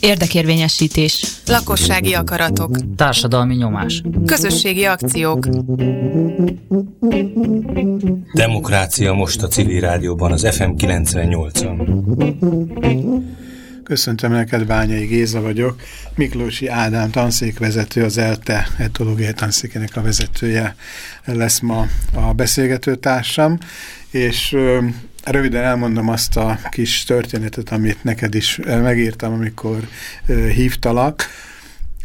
Érdekérvényesítés. Lakossági akaratok. Társadalmi nyomás. Közösségi akciók. Demokrácia most a civil rádióban, az FM 98-on. Köszöntöm neked, Bányai Géza vagyok. Miklósi Ádám tanszékvezető, az ELTE etológiai tanszékének a vezetője lesz ma a beszélgetőtársam, és Röviden elmondom azt a kis történetet, amit neked is megírtam, amikor hívtalak,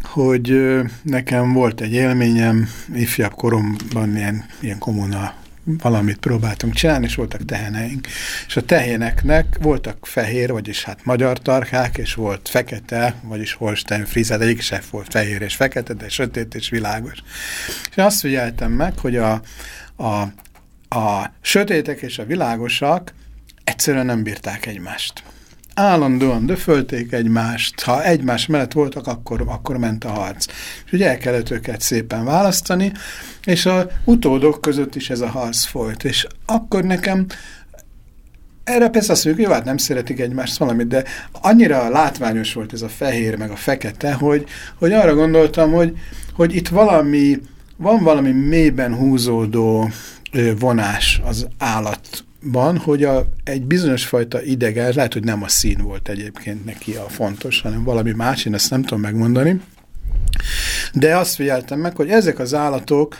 hogy nekem volt egy élményem, ifjabb koromban ilyen, ilyen komuna valamit próbáltunk csinálni, és voltak teheneink. És a tehéneknek voltak fehér, vagyis hát magyar tarkák, és volt fekete, vagyis Holstein Frise, hát egyik se volt fehér és fekete, de sötét és világos. És azt figyeltem meg, hogy a, a a sötétek és a világosak egyszerűen nem bírták egymást. Állandóan döfölték egymást, ha egymás mellett voltak, akkor, akkor ment a harc. És ugye el kellett őket szépen választani, és a utódok között is ez a harc folyt. És akkor nekem erre persze azt mondjuk, jó, hát nem szeretik egymást valamit, de annyira látványos volt ez a fehér meg a fekete, hogy, hogy arra gondoltam, hogy, hogy itt valami, van valami mélyben húzódó vonás az állatban, hogy a, egy bizonyos fajta idege, lehet, hogy nem a szín volt egyébként neki a fontos, hanem valami más, én ezt nem tudom megmondani, de azt figyeltem meg, hogy ezek az állatok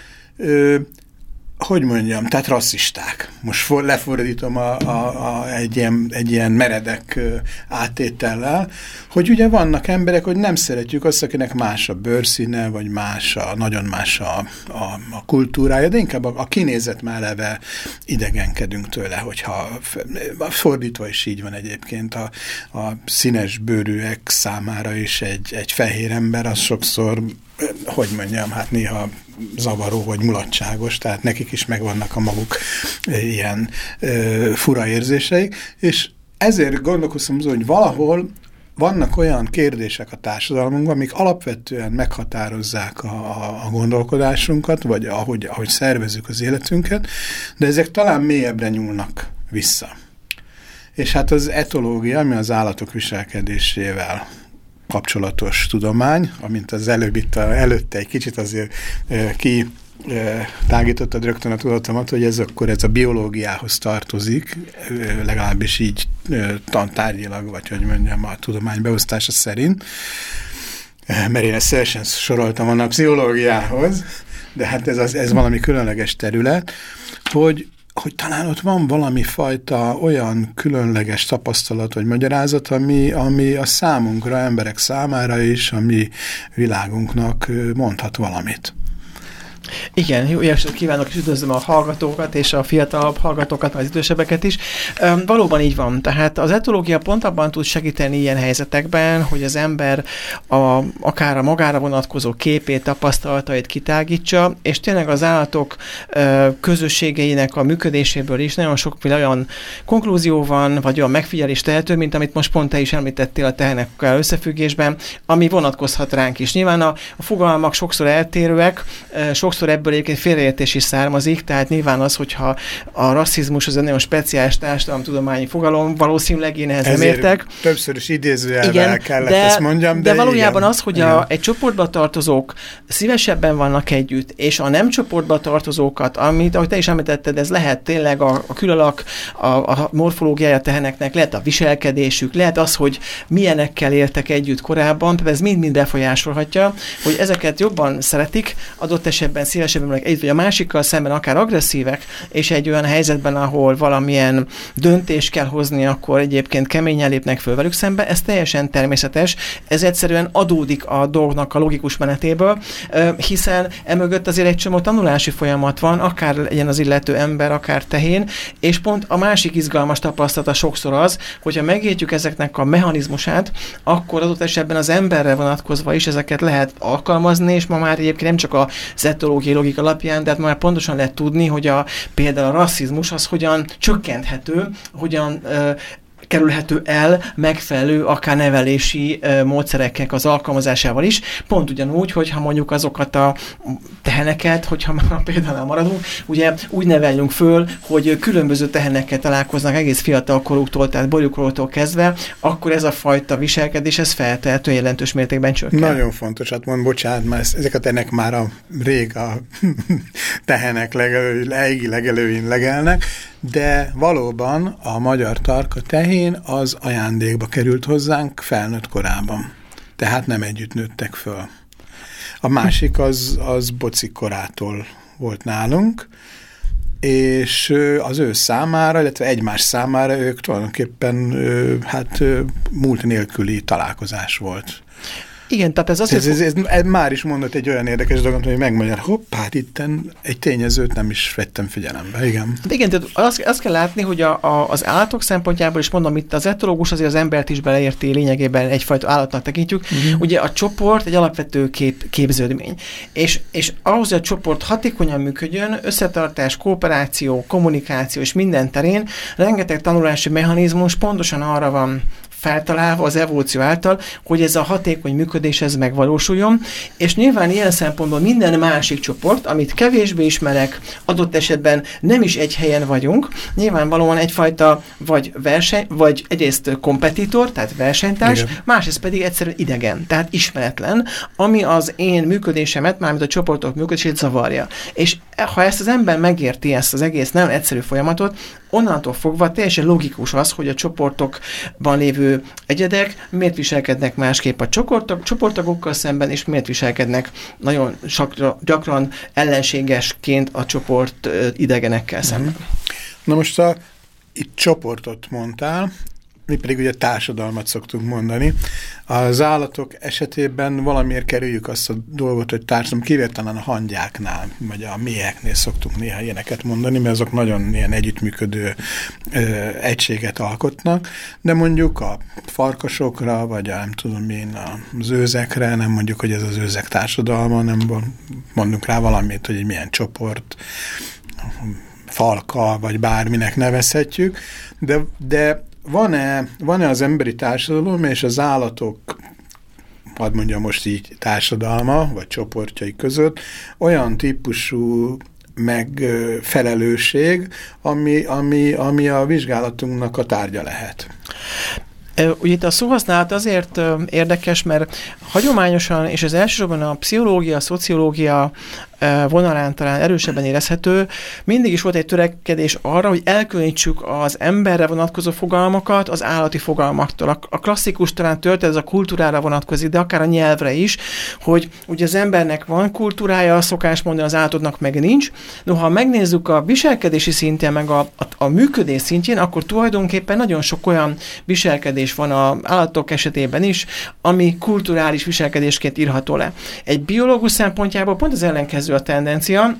hogy mondjam, tehát rasszisták. Most for, lefordítom a, a, a, egy, ilyen, egy ilyen meredek átétellel, hogy ugye vannak emberek, hogy nem szeretjük azt, akinek más a bőrszíne, vagy más a, nagyon más a, a, a kultúrája, de inkább a, a kinézet már idegenkedünk tőle, hogyha fordítva is így van egyébként a, a színes bőrűek számára is egy, egy fehér ember, az sokszor hogy mondjam, hát néha zavaró vagy mulatságos, tehát nekik is megvannak a maguk ilyen ö, fura érzéseik, és ezért gondolkoztam hogy valahol vannak olyan kérdések a társadalmunkban, amik alapvetően meghatározzák a, a, a gondolkodásunkat, vagy ahogy, ahogy szervezzük az életünket, de ezek talán mélyebbre nyúlnak vissza. És hát az etológia, ami az állatok viselkedésével kapcsolatos tudomány, amint az előbb itt a, előtte egy kicsit azért e, ki e, tágítottad rögtön a tudatomat, hogy ez akkor ez a biológiához tartozik, e, legalábbis így tantárgyilag, vagy hogy mondjam, a tudomány beosztása szerint, mert én ezt szeresen soroltam a pszichológiához, de hát ez, az, ez valami különleges terület, hogy hogy talán ott van valami fajta olyan különleges tapasztalat vagy magyarázat, ami, ami a számunkra, emberek számára is, a mi világunknak mondhat valamit. Igen, jó estét kívánok, és üdvözlöm a hallgatókat, és a fiatalabb hallgatókat, az idősebbeket is. Üm, valóban így van. Tehát az etológia pont abban tud segíteni ilyen helyzetekben, hogy az ember a, akár a magára vonatkozó képét, tapasztalatait kitágítsa, és tényleg az állatok ö, közösségeinek a működéséből is nagyon sok olyan konklúzió van, vagy olyan megfigyelés tehető, mint amit most pont te is említettél a tehenekkel összefüggésben, ami vonatkozhat ránk is. Nyilván a, a fogalmak sokszor eltérőek, sokszor sokszor ebből egyébként félreértés is származik, tehát nyilván az, hogyha a rasszizmus az egy nagyon speciális társadalomtudományi fogalom, valószínűleg én ehhez nem értek. Többször is idézőjelvel kellett de, ezt mondjam, de, de valójában igen, az, hogy a, egy csoportba tartozók szívesebben vannak együtt, és a nem csoportba tartozókat, amit, ahogy te is említetted, ez lehet tényleg a, a külalak, a, a morfológiája teheneknek, lehet a viselkedésük, lehet az, hogy milyenekkel éltek együtt korábban, ez mind-mind befolyásolhatja, hogy ezeket jobban szeretik, adott esetben szélesebben egy vagy a másikkal szemben akár agresszívek, és egy olyan helyzetben, ahol valamilyen döntést kell hozni, akkor egyébként keményen lépnek föl velük szembe, ez teljesen természetes, ez egyszerűen adódik a dolgnak a logikus menetéből, hiszen emögött azért egy csomó tanulási folyamat van, akár legyen az illető ember, akár tehén, és pont a másik izgalmas tapasztalata sokszor az, hogyha megértjük ezeknek a mechanizmusát, akkor adott esetben az emberre vonatkozva is ezeket lehet alkalmazni, és ma már egyébként nem csak a zetológiai biológiai logika alapján, de hát már pontosan lehet tudni, hogy a, például a rasszizmus az hogyan csökkenthető, hogyan ö, kerülhető el megfelelő akár nevelési módszerekkel az alkalmazásával is. Pont ugyanúgy, hogyha mondjuk azokat a teheneket, hogyha már például maradunk, ugye úgy neveljünk föl, hogy különböző tehenekkel találkoznak egész fiatal koruktól, tehát bolyukorútól kezdve, akkor ez a fajta viselkedés, ez feltehető jelentős mértékben csökken. Nagyon fontos, hát mond, bocsánat, mert ezeket ennek már a rég a tehenek legelő, legelőin legelnek, de valóban a magyar tarka tehén az ajándékba került hozzánk felnőtt korában. Tehát nem együtt nőttek föl. A másik az, az bocik korától volt nálunk, és az ő számára, illetve egymás számára ők tulajdonképpen hát múlt nélküli találkozás volt. Igen, tehát ez azt... Ez, ez, ez, ez már is mondott egy olyan érdekes dolgot, hogy megmagyar, hopp, hát itten egy tényezőt nem is vettem figyelembe, igen. Hát igen, tehát azt, azt kell látni, hogy a, a, az állatok szempontjából is mondom, itt az etológus azért az embert is beleérti lényegében egyfajta állatnak tekintjük. Uh-huh. Ugye a csoport egy alapvető kép, képződmény. És, és ahhoz, hogy a csoport hatékonyan működjön, összetartás, kooperáció, kommunikáció és minden terén rengeteg tanulási mechanizmus pontosan arra van feltalálva az evolúció által, hogy ez a hatékony működés ez megvalósuljon, és nyilván ilyen szempontból minden másik csoport, amit kevésbé ismerek, adott esetben nem is egy helyen vagyunk, nyilvánvalóan egyfajta vagy verseny, vagy egyrészt kompetitor, tehát versenytárs, Igen. másrészt pedig egyszerűen idegen, tehát ismeretlen, ami az én működésemet, mármint a csoportok működését zavarja. És ha ezt az ember megérti, ezt az egész nem egyszerű folyamatot, onnantól fogva teljesen logikus az, hogy a csoportokban lévő egyedek miért viselkednek másképp a csoportok, csoporttagokkal szemben, és miért viselkednek nagyon sakra, gyakran ellenségesként a csoport idegenekkel mhm. szemben. Na most a, itt csoportot mondtál, mi pedig ugye társadalmat szoktunk mondani. Az állatok esetében valamiért kerüljük azt a dolgot, hogy társadalom, kivételen a hangyáknál, vagy a méheknél szoktunk néha ilyeneket mondani, mert azok nagyon ilyen együttműködő ö, egységet alkotnak, de mondjuk a farkasokra, vagy a, nem tudom én, az őzekre, nem mondjuk, hogy ez az őzek társadalma, nem mondunk rá valamit, hogy egy milyen csoport, falka, vagy bárminek nevezhetjük, de, de van-e van -e az emberi társadalom és az állatok hadd mondjam most így társadalma, vagy csoportjai között olyan típusú megfelelőség, ami, ami, ami a vizsgálatunknak a tárgya lehet. Ugye itt a szóhasználat azért érdekes, mert hagyományosan, és az elsősorban a pszichológia, a szociológia vonalán talán erősebben érezhető, mindig is volt egy törekedés arra, hogy elkülönítsük az emberre vonatkozó fogalmakat az állati fogalmaktól. A klasszikus talán történet ez a kultúrára vonatkozik, de akár a nyelvre is, hogy ugye az embernek van kultúrája, szokás mondani, az állatodnak meg nincs. Noha megnézzük a viselkedési szintjén, meg a, a, a működés szintjén, akkor tulajdonképpen nagyon sok olyan viselkedés van az állatok esetében is, ami kulturális viselkedésként írható le. Egy biológus szempontjából pont az ellenkező a tendencia,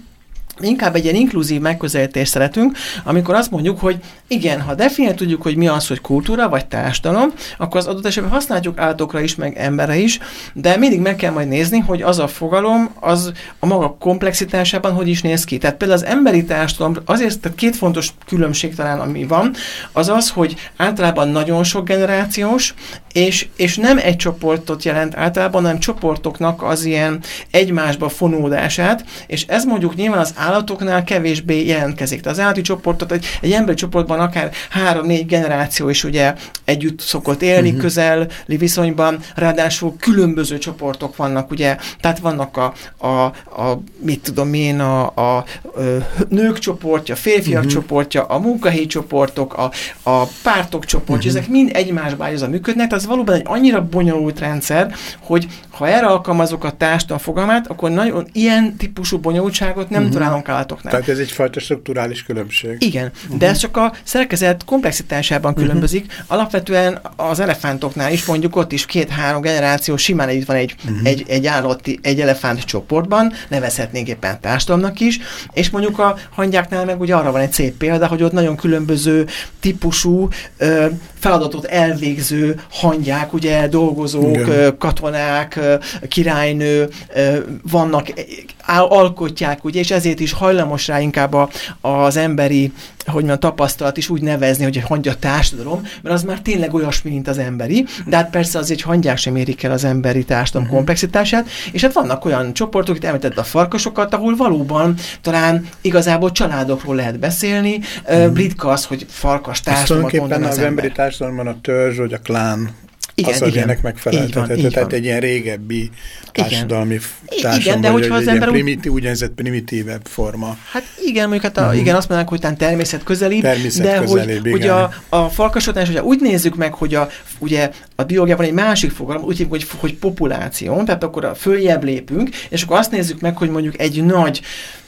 inkább egy ilyen inkluzív megközelítést szeretünk, amikor azt mondjuk, hogy igen, ha definiál tudjuk, hogy mi az, hogy kultúra vagy társadalom, akkor az adott esetben használjuk állatokra is, meg emberre is, de mindig meg kell majd nézni, hogy az a fogalom, az a maga komplexitásában hogy is néz ki. Tehát például az emberi társadalom, azért tehát két fontos különbség talán, ami van, az az, hogy általában nagyon sok generációs, és, és nem egy csoportot jelent általában, hanem csoportoknak az ilyen egymásba fonódását, és ez mondjuk nyilván az állatoknál kevésbé jelentkezik. Tehát az állati csoportot, egy, egy emberi csoportban akár három-négy generáció is ugye együtt szokott élni uh-huh. közeli viszonyban, ráadásul különböző csoportok vannak, ugye, tehát vannak a, a, a mit tudom én, a, a, a nők csoportja, férfiak uh-huh. csoportja, a munkahelyi csoportok, a, a pártok csoportja, uh-huh. ezek mind egymásba a működnek, tehát az valóban egy annyira bonyolult rendszer, hogy ha erre alkalmazok a társadalom fogalmát, akkor nagyon ilyen típusú bonyolultságot nem uh-huh. találom államkálatoknál. Tehát ez egyfajta strukturális különbség. Igen, uh-huh. de ez csak a szerkezet komplexitásában uh-huh. különbözik. Alapvetően az elefántoknál is mondjuk ott is két-három generáció simán itt van egy, uh-huh. egy, egy állati, egy elefánt csoportban, nevezhetnénk éppen társadalomnak is, és mondjuk a hangyáknál meg ugye arra van egy szép példa, hogy ott nagyon különböző típusú ö, feladatot elvégző hangyák, ugye dolgozók, Igen. katonák, királynő vannak alkotják, ugye, és ezért is hajlamos rá inkább a, az emberi hogy mondjam, tapasztalat is úgy nevezni, hogy egy hangya társadalom, mert az már tényleg olyasmi, mint az emberi, de hát persze az egy hangyák sem érik el az emberi társadalom uh-huh. komplexitását, és hát vannak olyan csoportok, itt említett a farkasokat, ahol valóban talán igazából családokról lehet beszélni, uh-huh. ritka az, hogy farkas társadalmat mondaná az, az ember. emberi társadalomban a törzs vagy a klán igen, az, az igen. ennek megfeleltethető. Tehát egy ilyen régebbi társadalmi társadalom, igen, de hogyha az ember primitív, úgynevezett primitívebb forma. Hát igen, mondjuk hát a, uh-huh. igen, azt mondanák, hogy talán természet közelibb, természet de közelébb, hogy, hogy a, a farkasotás, ugye úgy nézzük meg, hogy a, ugye a biológiában egy másik fogalom, úgy hívjuk, hogy, hogy populáció, tehát akkor a följebb lépünk, és akkor azt nézzük meg, hogy mondjuk egy nagy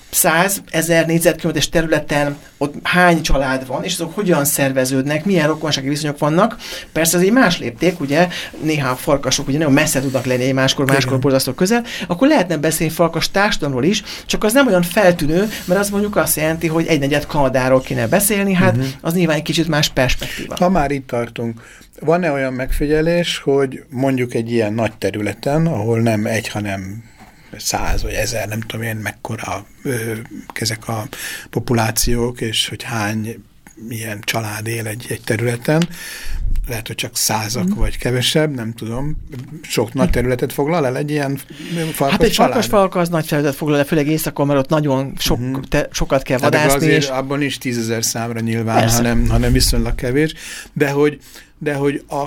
100 ezer négyzetkilométeres területen ott hány család van, és azok hogyan szerveződnek, milyen rokonsági viszonyok vannak. Persze ez egy más lépték, ugye, néha a farkasok ugye nagyon messze tudnak lenni máskor, máskor borzasztó közel, akkor lehetne beszélni farkas társadalomról is, csak az nem olyan feltűnő, mert az mondjuk azt jelenti, hogy egy negyed Kanadáról kéne beszélni, hát uh-huh. az nyilván egy kicsit más perspektíva. Ha már itt tartunk, van-e olyan megfigyelés, hogy mondjuk egy ilyen nagy területen, ahol nem egy, hanem száz vagy ezer, nem tudom én mekkora ö, ezek a populációk, és hogy hány milyen család él egy, egy területen, lehet, hogy csak százak mm. vagy kevesebb, nem tudom, sok nagy területet foglal el egy ilyen farkas Hát egy család? farkas falka az nagy területet foglal el, főleg éjszakon, mert ott nagyon sok, mm. te, sokat kell hát vadászni. azért és... abban is tízezer számra nyilván, hanem, hanem viszonylag kevés, de hogy, de hogy a,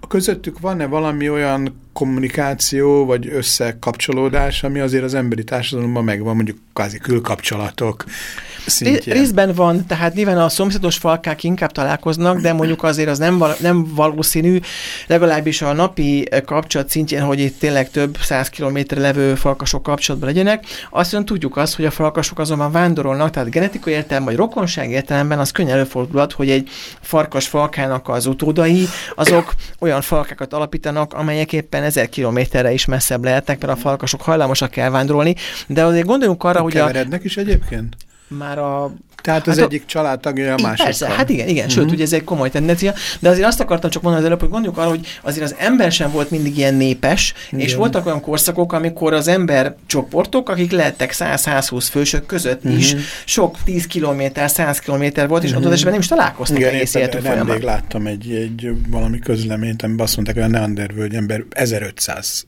a közöttük van-e valami olyan kommunikáció, vagy összekapcsolódás, ami azért az emberi társadalomban megvan, mondjuk kvázi külkapcsolatok szintjén. Részben van, tehát nyilván a szomszédos falkák inkább találkoznak, de mondjuk azért az nem, val nem valószínű, legalábbis a napi kapcsolat szintjén, hogy itt tényleg több száz kilométerre levő falkasok kapcsolatban legyenek. Azt mondjuk tudjuk azt, hogy a falkasok azonban vándorolnak, tehát genetikai értelemben, vagy rokonság értelemben az könnyen előfordulhat, hogy egy farkas falkának az utódai, azok olyan falkákat alapítanak, amelyek éppen ezer kilométerre is messzebb lehetnek, mert a falkasok hajlamosak elvándorolni, de azért gondoljunk arra, hogy Keverednek a... is egyébként? Már a tehát az hát egyik családtagja a másik. Persze, hát igen, igen, sőt, ugye ez egy komoly tendencia, de azért azt akartam csak mondani az előbb, hogy gondoljuk arra, hogy azért az ember sem volt mindig ilyen népes, igen. és voltak olyan korszakok, amikor az ember csoportok, akik lehettek 100-120 fősök között uh-huh. is, sok 10 kilométer, 100 kilométer volt, és uh-huh. adott esetben nem is találkoztak igen, egész életük folyamán. Láttam egy, egy valami közleményt, amiben azt mondták, hogy a Neandervölgy ember 1500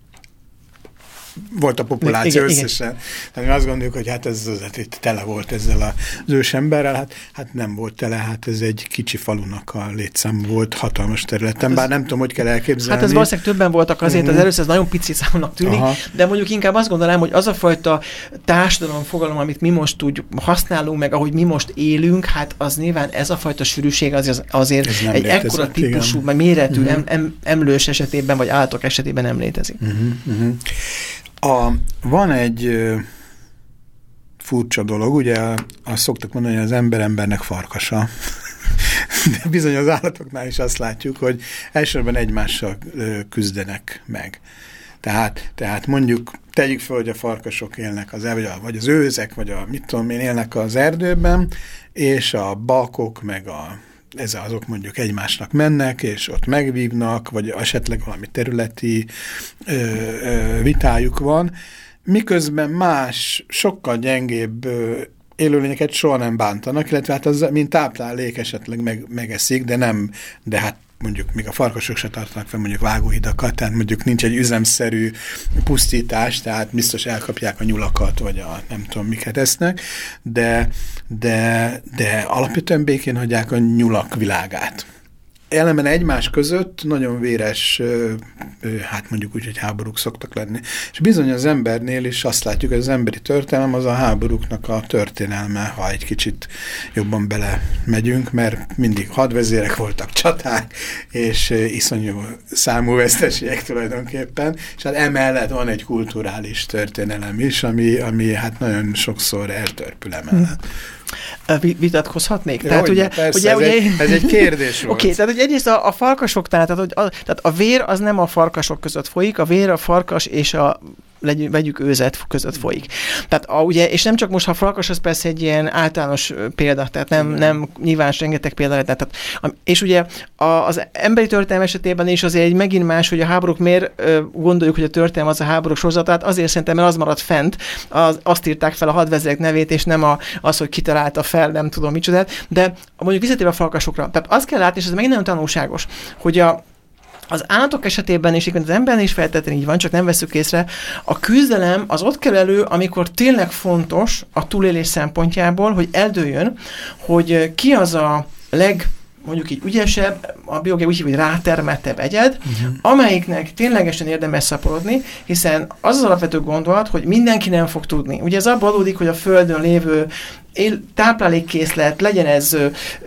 volt a populáció igen, összesen. Igen. Tehát mi azt gondoljuk, hogy hát ez az, hát itt tele volt ezzel az ősemberrel, hát, hát nem volt tele, hát ez egy kicsi falunak a létszám volt hatalmas területen, hát bár nem tudom, hogy kell elképzelni. Hát ez valószínűleg többen voltak azért, uh -huh. az először ez nagyon pici számnak tűnik, Aha. de mondjuk inkább azt gondolom, hogy az a fajta társadalom fogalom, amit mi most úgy használunk, meg ahogy mi most élünk, hát az nyilván ez a fajta sűrűség az, azért egy létezik, ekkora típusú, meg méretű uh -huh. em, em, emlős esetében, vagy állatok esetében nem létezik. Uh -huh. Uh -huh. A, van egy furcsa dolog, ugye azt szoktak mondani, hogy az ember embernek farkasa. De bizony az állatoknál is azt látjuk, hogy elsősorban egymással küzdenek meg. Tehát, tehát mondjuk tegyük fel, hogy a farkasok élnek az, vagy, a, vagy az őzek, vagy a mit tudom én, élnek az erdőben, és a bakok, meg a ez azok mondjuk egymásnak mennek, és ott megvívnak, vagy esetleg valami területi ö, ö, vitájuk van, miközben más, sokkal gyengébb ö, élőlényeket soha nem bántanak, illetve hát az, mint táplálék esetleg meg, megeszik, de nem, de hát mondjuk még a farkasok se tartanak fel mondjuk vágóhidakat, tehát mondjuk nincs egy üzemszerű pusztítás, tehát biztos elkapják a nyulakat, vagy a nem tudom miket esznek, de, de, de alapvetően békén hagyják a nyulak világát ellenben egymás között nagyon véres, hát mondjuk úgy, hogy háborúk szoktak lenni. És bizony az embernél is azt látjuk, hogy az emberi történelem az a háborúknak a történelme, ha egy kicsit jobban bele megyünk, mert mindig hadvezérek voltak, csaták, és iszonyú számú veszteségek tulajdonképpen, és hát emellett van egy kulturális történelem is, ami, ami hát nagyon sokszor eltörpül emellett. Hm vitatkozhatnék? Tehát, ugye, persze, ugye, ez, ugye, egy, ez egy kérdés volt. Oké, okay, tehát hogy egyrészt a, a farkasoknál, tehát, hogy a, tehát a vér az nem a farkasok között folyik, a vér a farkas és a legy, vegyük őzet között folyik. Tehát a, ugye, és nem csak most, ha farkas, az persze egy ilyen általános példa, tehát nem, nem nyilván rengeteg példa lehet. Tehát, és ugye az emberi történelem esetében is azért egy megint más, hogy a háborúk miért gondoljuk, hogy a történelem az a háborúk sorozatát, azért szerintem, mert az maradt fent, az, azt írták fel a hadvezérek nevét, és nem a, az, hogy kitalálta fel, nem tudom micsodát, de mondjuk visszatérve a falkasokra. Tehát azt kell látni, és ez megint nagyon tanulságos, hogy a, az állatok esetében is, az emberen is feltétlenül így van, csak nem veszük észre, a küzdelem az ott kell elő, amikor tényleg fontos a túlélés szempontjából, hogy eldőjön, hogy ki az a leg mondjuk így ügyesebb, a biológia úgy hívja, hogy rátermettebb egyed, uh-huh. amelyiknek ténylegesen érdemes szaporodni, hiszen az az alapvető gondolat, hogy mindenki nem fog tudni. Ugye ez abban adódik, hogy a Földön lévő él, táplálékkészlet, legyen ez,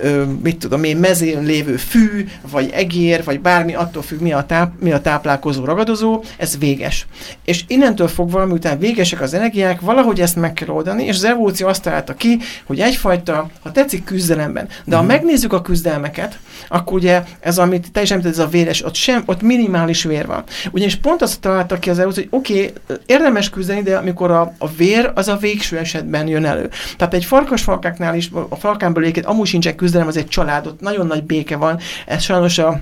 ö, mit tudom én, mezén lévő fű, vagy egér, vagy bármi, attól függ, mi a, táp, mi a táplálkozó ragadozó, ez véges. És innentől fogva, miután végesek az energiák, valahogy ezt meg kell oldani, és az evolúció azt találta ki, hogy egyfajta, ha tetszik, küzdelemben. De ha mhm. megnézzük a küzdelmeket, akkor ugye ez, amit te is említetted, ez a véres, ott, sem, ott minimális vér van. Ugyanis pont azt találta ki az evolúció, hogy oké, okay, érdemes küzdeni, de amikor a, a vér, az a végső esetben jön elő. Tehát egy farkasfalkáknál is, a falkánból egyébként amúgy sincsen küzdelem, az egy családot, nagyon nagy béke van. Ez sajnos a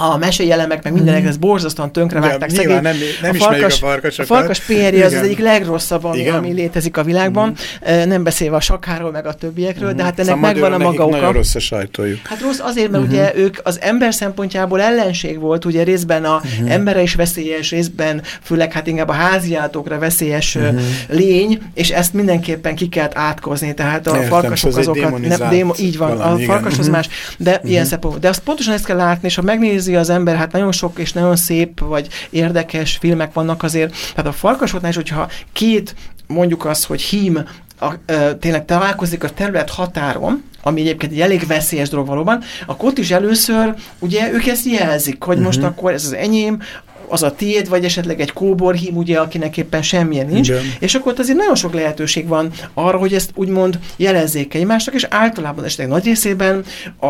a mesei elemek, meg mindenek, mm. ez borzasztóan vágták. Ja, nem, nem a farkas, a farkasokat. A farkas PR az az egyik legrosszabb, ami, ami létezik a világban. Mm. Nem beszélve a sakháról, meg a többiekről, mm. de hát ennek szóval megvan a maga oka. Nagyon rossz a sajtójuk. Hát rossz azért, mert mm. ugye ők az ember szempontjából ellenség volt, ugye részben a mm. emberre is veszélyes, részben főleg hát inkább a háziátokra veszélyes mm. lény, és ezt mindenképpen ki kellett átkozni. Tehát a Értem, farkasok azokat... Nem, démo, így van, a farkas igen. az más. De ilyen. De azt pontosan ezt kell látni, és ha megnéz nézi az ember, hát nagyon sok és nagyon szép, vagy érdekes filmek vannak azért. Tehát a farkasoknál is, hogyha két, mondjuk az, hogy hím a, ö, tényleg találkozik a terület határon, ami egyébként egy elég veszélyes dolog valóban, akkor ott is először ugye ők ezt jelzik, hogy uh-huh. most mhm. akkor ez az enyém, az a tiéd, vagy esetleg egy kóborhím, ugye, akinek éppen semmilyen nincs, Igen. és akkor ott azért nagyon sok lehetőség van arra, hogy ezt úgymond jelezzék egymásnak, és általában esetleg nagy részében a,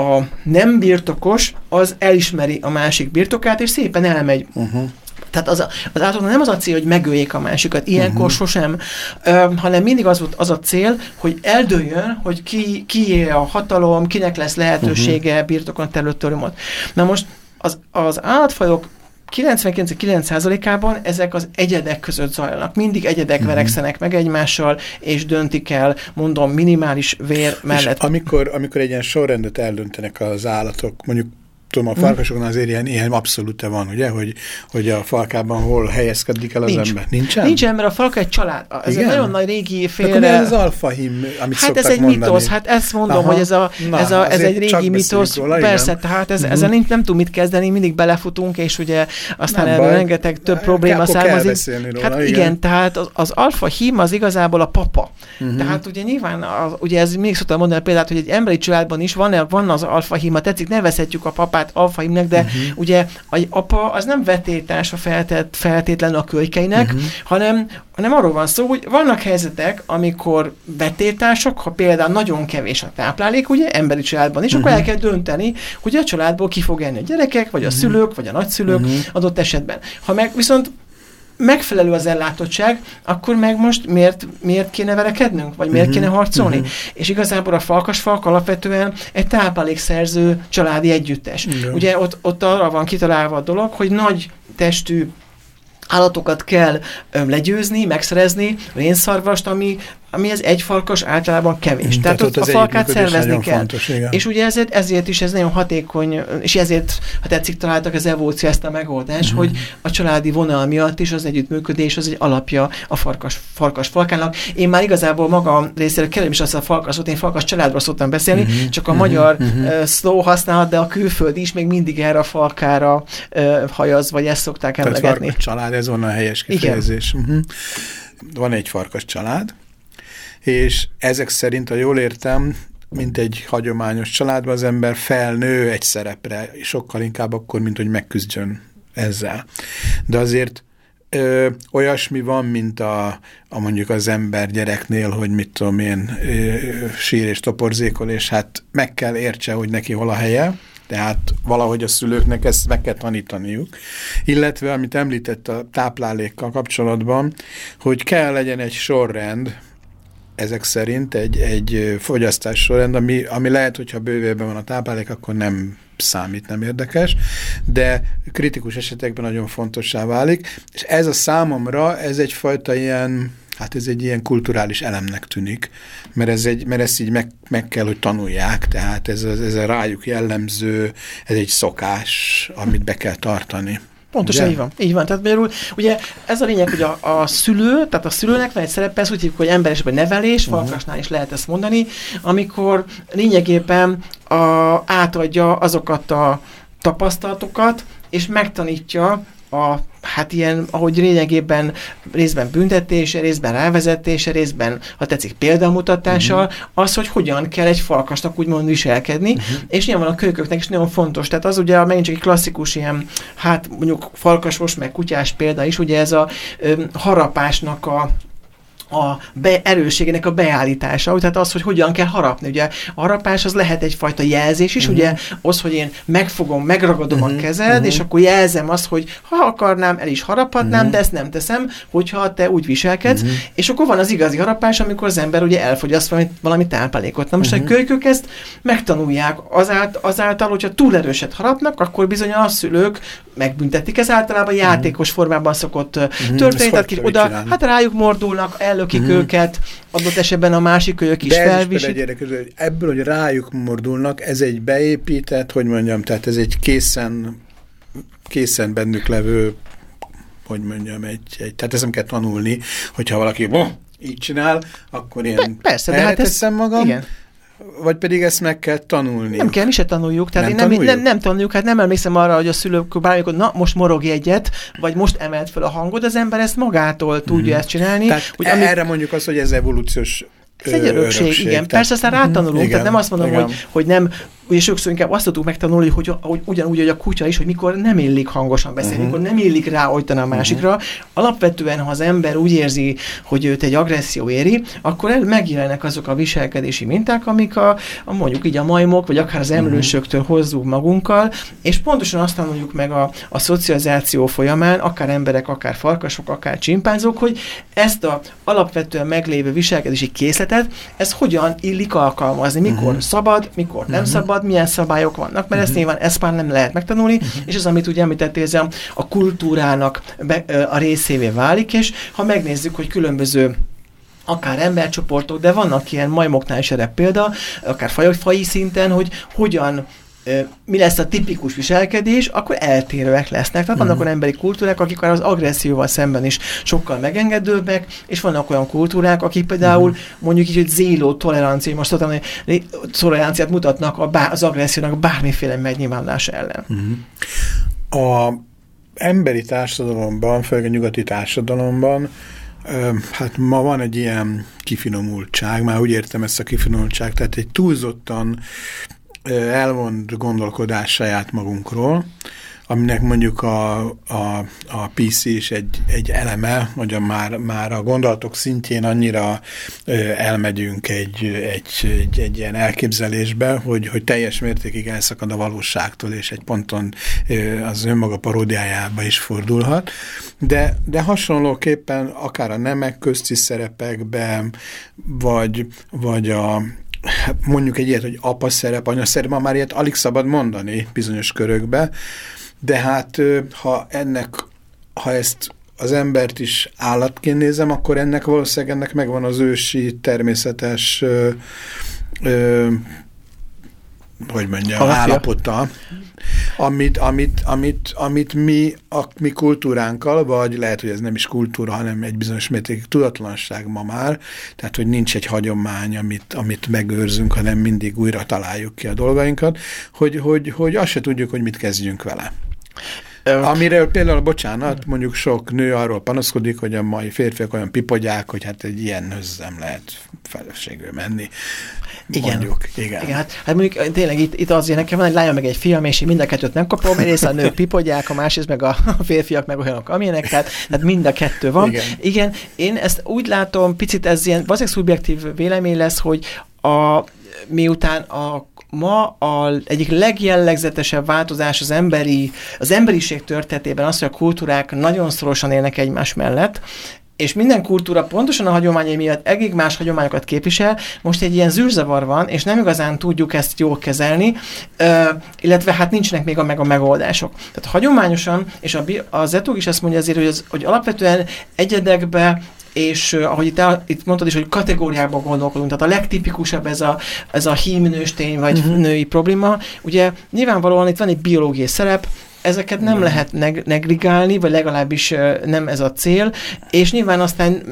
a nem birtokos az elismeri a másik birtokát, és szépen elmegy. Uh-huh. Tehát az, az általában nem az a cél, hogy megöljék a másikat, ilyenkor uh-huh. sosem, ö, hanem mindig az volt az a cél, hogy eldőjön, hogy ki, ki a hatalom, kinek lesz lehetősége uh-huh. birtokon területtoriumot. Na most az, az állatfajok 99,9%-ában ezek az egyedek között zajlanak. Mindig egyedek uh-huh. verekszenek meg egymással, és döntik el, mondom, minimális vér mellett. És amikor, amikor egy ilyen sorrendet eldöntenek az állatok, mondjuk tudom, a farkasoknál azért ilyen, ilyen abszolút van, ugye, hogy, hogy a falkában hol helyezkedik el az Nincs. ember. Nincsen? Nincsen, mert a falka egy család. Ez Igen? egy nagyon nagy régi félre... De ez az alfahim, amit Hát ez egy mondani. mitosz, hát ezt mondom, Aha. hogy ez, a, Na, ez, a, ez egy régi mitosz. Róla, Persze, igen. tehát ez, uh-huh. ezzel nincs, nem tudom mit kezdeni, mindig belefutunk, és ugye aztán erről rengeteg több probléma származik. Róla, hát igen. igen, tehát az, az alfahim az igazából a papa. Uh-huh. Tehát ugye nyilván, a, ugye ez még szoktam mondani példát, hogy egy emberi családban is van, van az alfahima, tetszik, nevezhetjük a papát alfaimnek, de uh-huh. ugye egy apa az nem vetétás a feltét, feltétlenül a kölykeinek, uh-huh. hanem, hanem arról van szó, hogy vannak helyzetek, amikor vetétások, ha például nagyon kevés a táplálék, ugye emberi családban is, uh-huh. akkor el kell dönteni, hogy a családból ki fog enni a gyerekek, vagy a uh-huh. szülők, vagy a nagyszülők uh-huh. adott esetben. Ha meg viszont megfelelő az ellátottság, akkor meg most miért, miért kéne verekednünk? Vagy miért uh-huh. kéne harcolni? Uh-huh. És igazából a falkasfalk alapvetően egy táplálékszerző családi együttes. Uh-huh. Ugye ott, ott arra van kitalálva a dolog, hogy nagy testű állatokat kell ö, legyőzni, megszerezni, rénszarvast, ami ami ez egy farkas általában kevés. Mm, tehát, tehát ott a falkát szervezni kell. Fontos, És ugye ezért, ezért is ez nagyon hatékony, és ezért, ha tetszik, találtak az evolúció ezt a megoldást, mm. hogy a családi vonal miatt is az együttműködés az egy alapja a farkas, farkas falkának. Én már igazából magam részéről kerülöm is azt a farkas, én farkas családról szoktam beszélni, mm-hmm. csak a mm-hmm. magyar. Uh, szó használat, de a külföld is még mindig erre a falkára uh, hajaz, vagy ezt szokták emlegetni. Tehát család, ez van a helyes kifejezés. Uh-huh. Van egy farkas család, és ezek szerint, ha jól értem, mint egy hagyományos családban az ember felnő egy szerepre, sokkal inkább akkor, mint hogy megküzdjön ezzel. De azért ö, olyasmi van, mint a, a mondjuk az ember gyereknél, hogy mit tudom én, ö, sír és toporzékol, és hát meg kell értse, hogy neki hol a helye, Tehát valahogy a szülőknek ezt meg kell tanítaniuk. Illetve, amit említett a táplálékkal kapcsolatban, hogy kell legyen egy sorrend, ezek szerint egy, egy fogyasztás sorrend, ami, ami lehet, hogyha bővében van a táplálék, akkor nem számít, nem érdekes, de kritikus esetekben nagyon fontossá válik, és ez a számomra, ez egyfajta ilyen, hát ez egy ilyen kulturális elemnek tűnik, mert, ez egy, mert ezt így meg, meg kell, hogy tanulják, tehát ez, ez a rájuk jellemző, ez egy szokás, amit be kell tartani. Pontosan ugye? így van. Így van. Tehát például ugye ez a lényeg, hogy a, a szülő, tehát a szülőnek van egy szerepe, ez úgy hívjuk, hogy emberes vagy nevelés, uh-huh. falkasnál is lehet ezt mondani, amikor lényegében a, átadja azokat a tapasztalatokat, és megtanítja a, hát ilyen, ahogy lényegében részben büntetése, részben rávezetése, részben, ha tetszik, példamutatással, uh-huh. az, hogy hogyan kell egy falkasnak úgymond viselkedni, uh-huh. és nyilván a kölyköknek is nagyon fontos. Tehát az ugye megint csak egy klasszikus ilyen, hát mondjuk falkasos, meg kutyás példa is, ugye ez a ö, harapásnak a a be, erősségének a beállítása, tehát az, hogy hogyan kell harapni. Ugye a harapás az lehet egyfajta jelzés is, uh-huh. ugye az, hogy én megfogom, megragadom uh-huh. a mhm. kezed, uh-huh. és akkor jelzem azt, hogy ha akarnám, el is haraphatnám, uh-huh. de ezt nem teszem, hogyha te úgy viselkedsz, uh-huh. és akkor van az igazi harapás, amikor az ember ugye elfogyaszt valami, valami táplálékot. Na most uh-huh. a kölykök ezt megtanulják azált, azáltal, hogyha túl erőset harapnak, akkor bizony a szülők megbüntetik. Ez általában játékos formában szokott uh-huh. történni, tehát oda, hát rájuk mordulnak, el lökik mm. őket, adott esetben a másik ők is felvisik. Is hogy ebből, hogy rájuk mordulnak, ez egy beépített, hogy mondjam, tehát ez egy készen, készen bennük levő, hogy mondjam, egy, egy tehát ezt nem kell tanulni, hogyha valaki így csinál, akkor én Persze, de hát ez, magam. Igen vagy pedig ezt meg kell tanulni? Nem kell, mi se tanuljuk. Tehát nem, én nem, tanuljuk? nem, nem tanuljuk, hát nem emlékszem arra, hogy a szülők bármikor, na most morog egyet, vagy most emelt fel a hangod, az ember ezt magától tudja mm. ezt csinálni. Tehát hogy ami... erre mondjuk az, hogy ez evolúciós ez egy örökség, örökség igen. Tehát... Persze aztán rátanulunk, igen, tehát nem azt mondom, hogy, hogy nem, ugye sokszor inkább azt tudtuk megtanulni, hogy, hogy ugyanúgy, hogy a kutya is, hogy mikor nem illik hangosan beszélni, uh-huh. mikor nem illik rá olyan a másikra. Uh-huh. Alapvetően, ha az ember úgy érzi, hogy őt egy agresszió éri, akkor el, megjelennek azok a viselkedési minták, amik a, a mondjuk így a majmok, vagy akár az mhm. emlősöktől hozzuk magunkkal, és pontosan azt tanuljuk meg a, a szocializáció folyamán, akár emberek, akár farkasok, akár csimpánzok, hogy ezt a alapvetően meglévő viselkedési készletet, ez hogyan illik alkalmazni, mikor uh-huh. szabad, mikor nem uh-huh. szabad, szabad, milyen szabályok vannak, mert uh-huh. ezt mhm. nyilván ezt már nem lehet megtanulni, uh-huh. és ez, amit ugye említettél, ez a, a kultúrának be, a részévé válik, és ha megnézzük, hogy különböző akár embercsoportok, de vannak ilyen majmoknál is erre példa, akár faj, faji szinten, hogy hogyan mi lesz a tipikus viselkedés, akkor eltérőek lesznek. Tehát vannak mm. olyan emberi kultúrák, akik az agresszióval szemben is sokkal megengedőbbek, és vannak olyan kultúrák, akik például mm. mondjuk így, hogy zéló tolerancia, most tudom, toleranciát mutatnak a bá, az agressziónak bármiféle megnyilvánulása ellen. Mm. A emberi társadalomban, főleg a nyugati társadalomban, Hát ma van egy ilyen kifinomultság, már úgy értem ezt a kifinomultság, tehát egy túlzottan elmond gondolkodás saját magunkról, aminek mondjuk a, a, a PC is egy, egy eleme, hogy már, már a gondolatok szintjén annyira elmegyünk egy, egy, egy, egy ilyen elképzelésbe, hogy, hogy teljes mértékig elszakad a valóságtól, és egy ponton az önmaga paródiájába is fordulhat. De, de hasonlóképpen akár a nemek közti szerepekben, vagy, vagy a, mondjuk egy ilyet, hogy apa szerep, anya szerep, ma már ilyet alig szabad mondani bizonyos körökbe, de hát ha ennek, ha ezt az embert is állatként nézem, akkor ennek valószínűleg ennek megvan az ősi természetes ö, ö, hogy mondjam, állapota, amit, amit, amit, amit mi a mi kultúránkkal, vagy lehet, hogy ez nem is kultúra, hanem egy bizonyos mértékig tudatlanság ma már, tehát, hogy nincs egy hagyomány, amit, amit megőrzünk, hanem mindig újra találjuk ki a dolgainkat, hogy, hogy, hogy azt se tudjuk, hogy mit kezdjünk vele. Amiről például, bocsánat, mondjuk sok nő arról panaszkodik, hogy a mai férfiak olyan pipodják, hogy hát egy ilyen nem lehet feleségül menni. Igen. Mondjuk, igen. igen hát, hát mondjuk tényleg itt, itt azért nekem van egy lánya meg egy fiam, és én mind a kettőt nem kapom, egyrészt a nők pipodják, a másrészt meg a, férfiak meg olyanok, amilyenek, tehát, tehát mind a kettő van. Igen. igen, én ezt úgy látom, picit ez ilyen, valószínűleg szubjektív vélemény lesz, hogy a, miután a ma a egyik legjellegzetesebb változás az emberi, az emberiség történetében az, hogy a kultúrák nagyon szorosan élnek egymás mellett, és minden kultúra pontosan a hagyományai miatt egész más hagyományokat képvisel, most egy ilyen zűrzavar van, és nem igazán tudjuk ezt jól kezelni, illetve hát nincsenek még a, meg a megoldások. Tehát hagyományosan, és a, az etog is ezt mondja azért, hogy, az, hogy alapvetően egyedekbe és uh, ahogy itt, itt mondtad is, hogy kategóriákban gondolkodunk, tehát a legtipikusabb ez a, ez a hímnőstény vagy uh-huh. női probléma. Ugye nyilvánvalóan itt van egy biológiai szerep, ezeket nem mm. lehet neg- negligálni, vagy legalábbis nem ez a cél, és nyilván aztán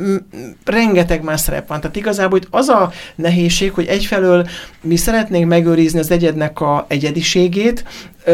rengeteg más szerep van. Tehát igazából itt az a nehézség, hogy egyfelől mi szeretnénk megőrizni az egyednek a egyediségét,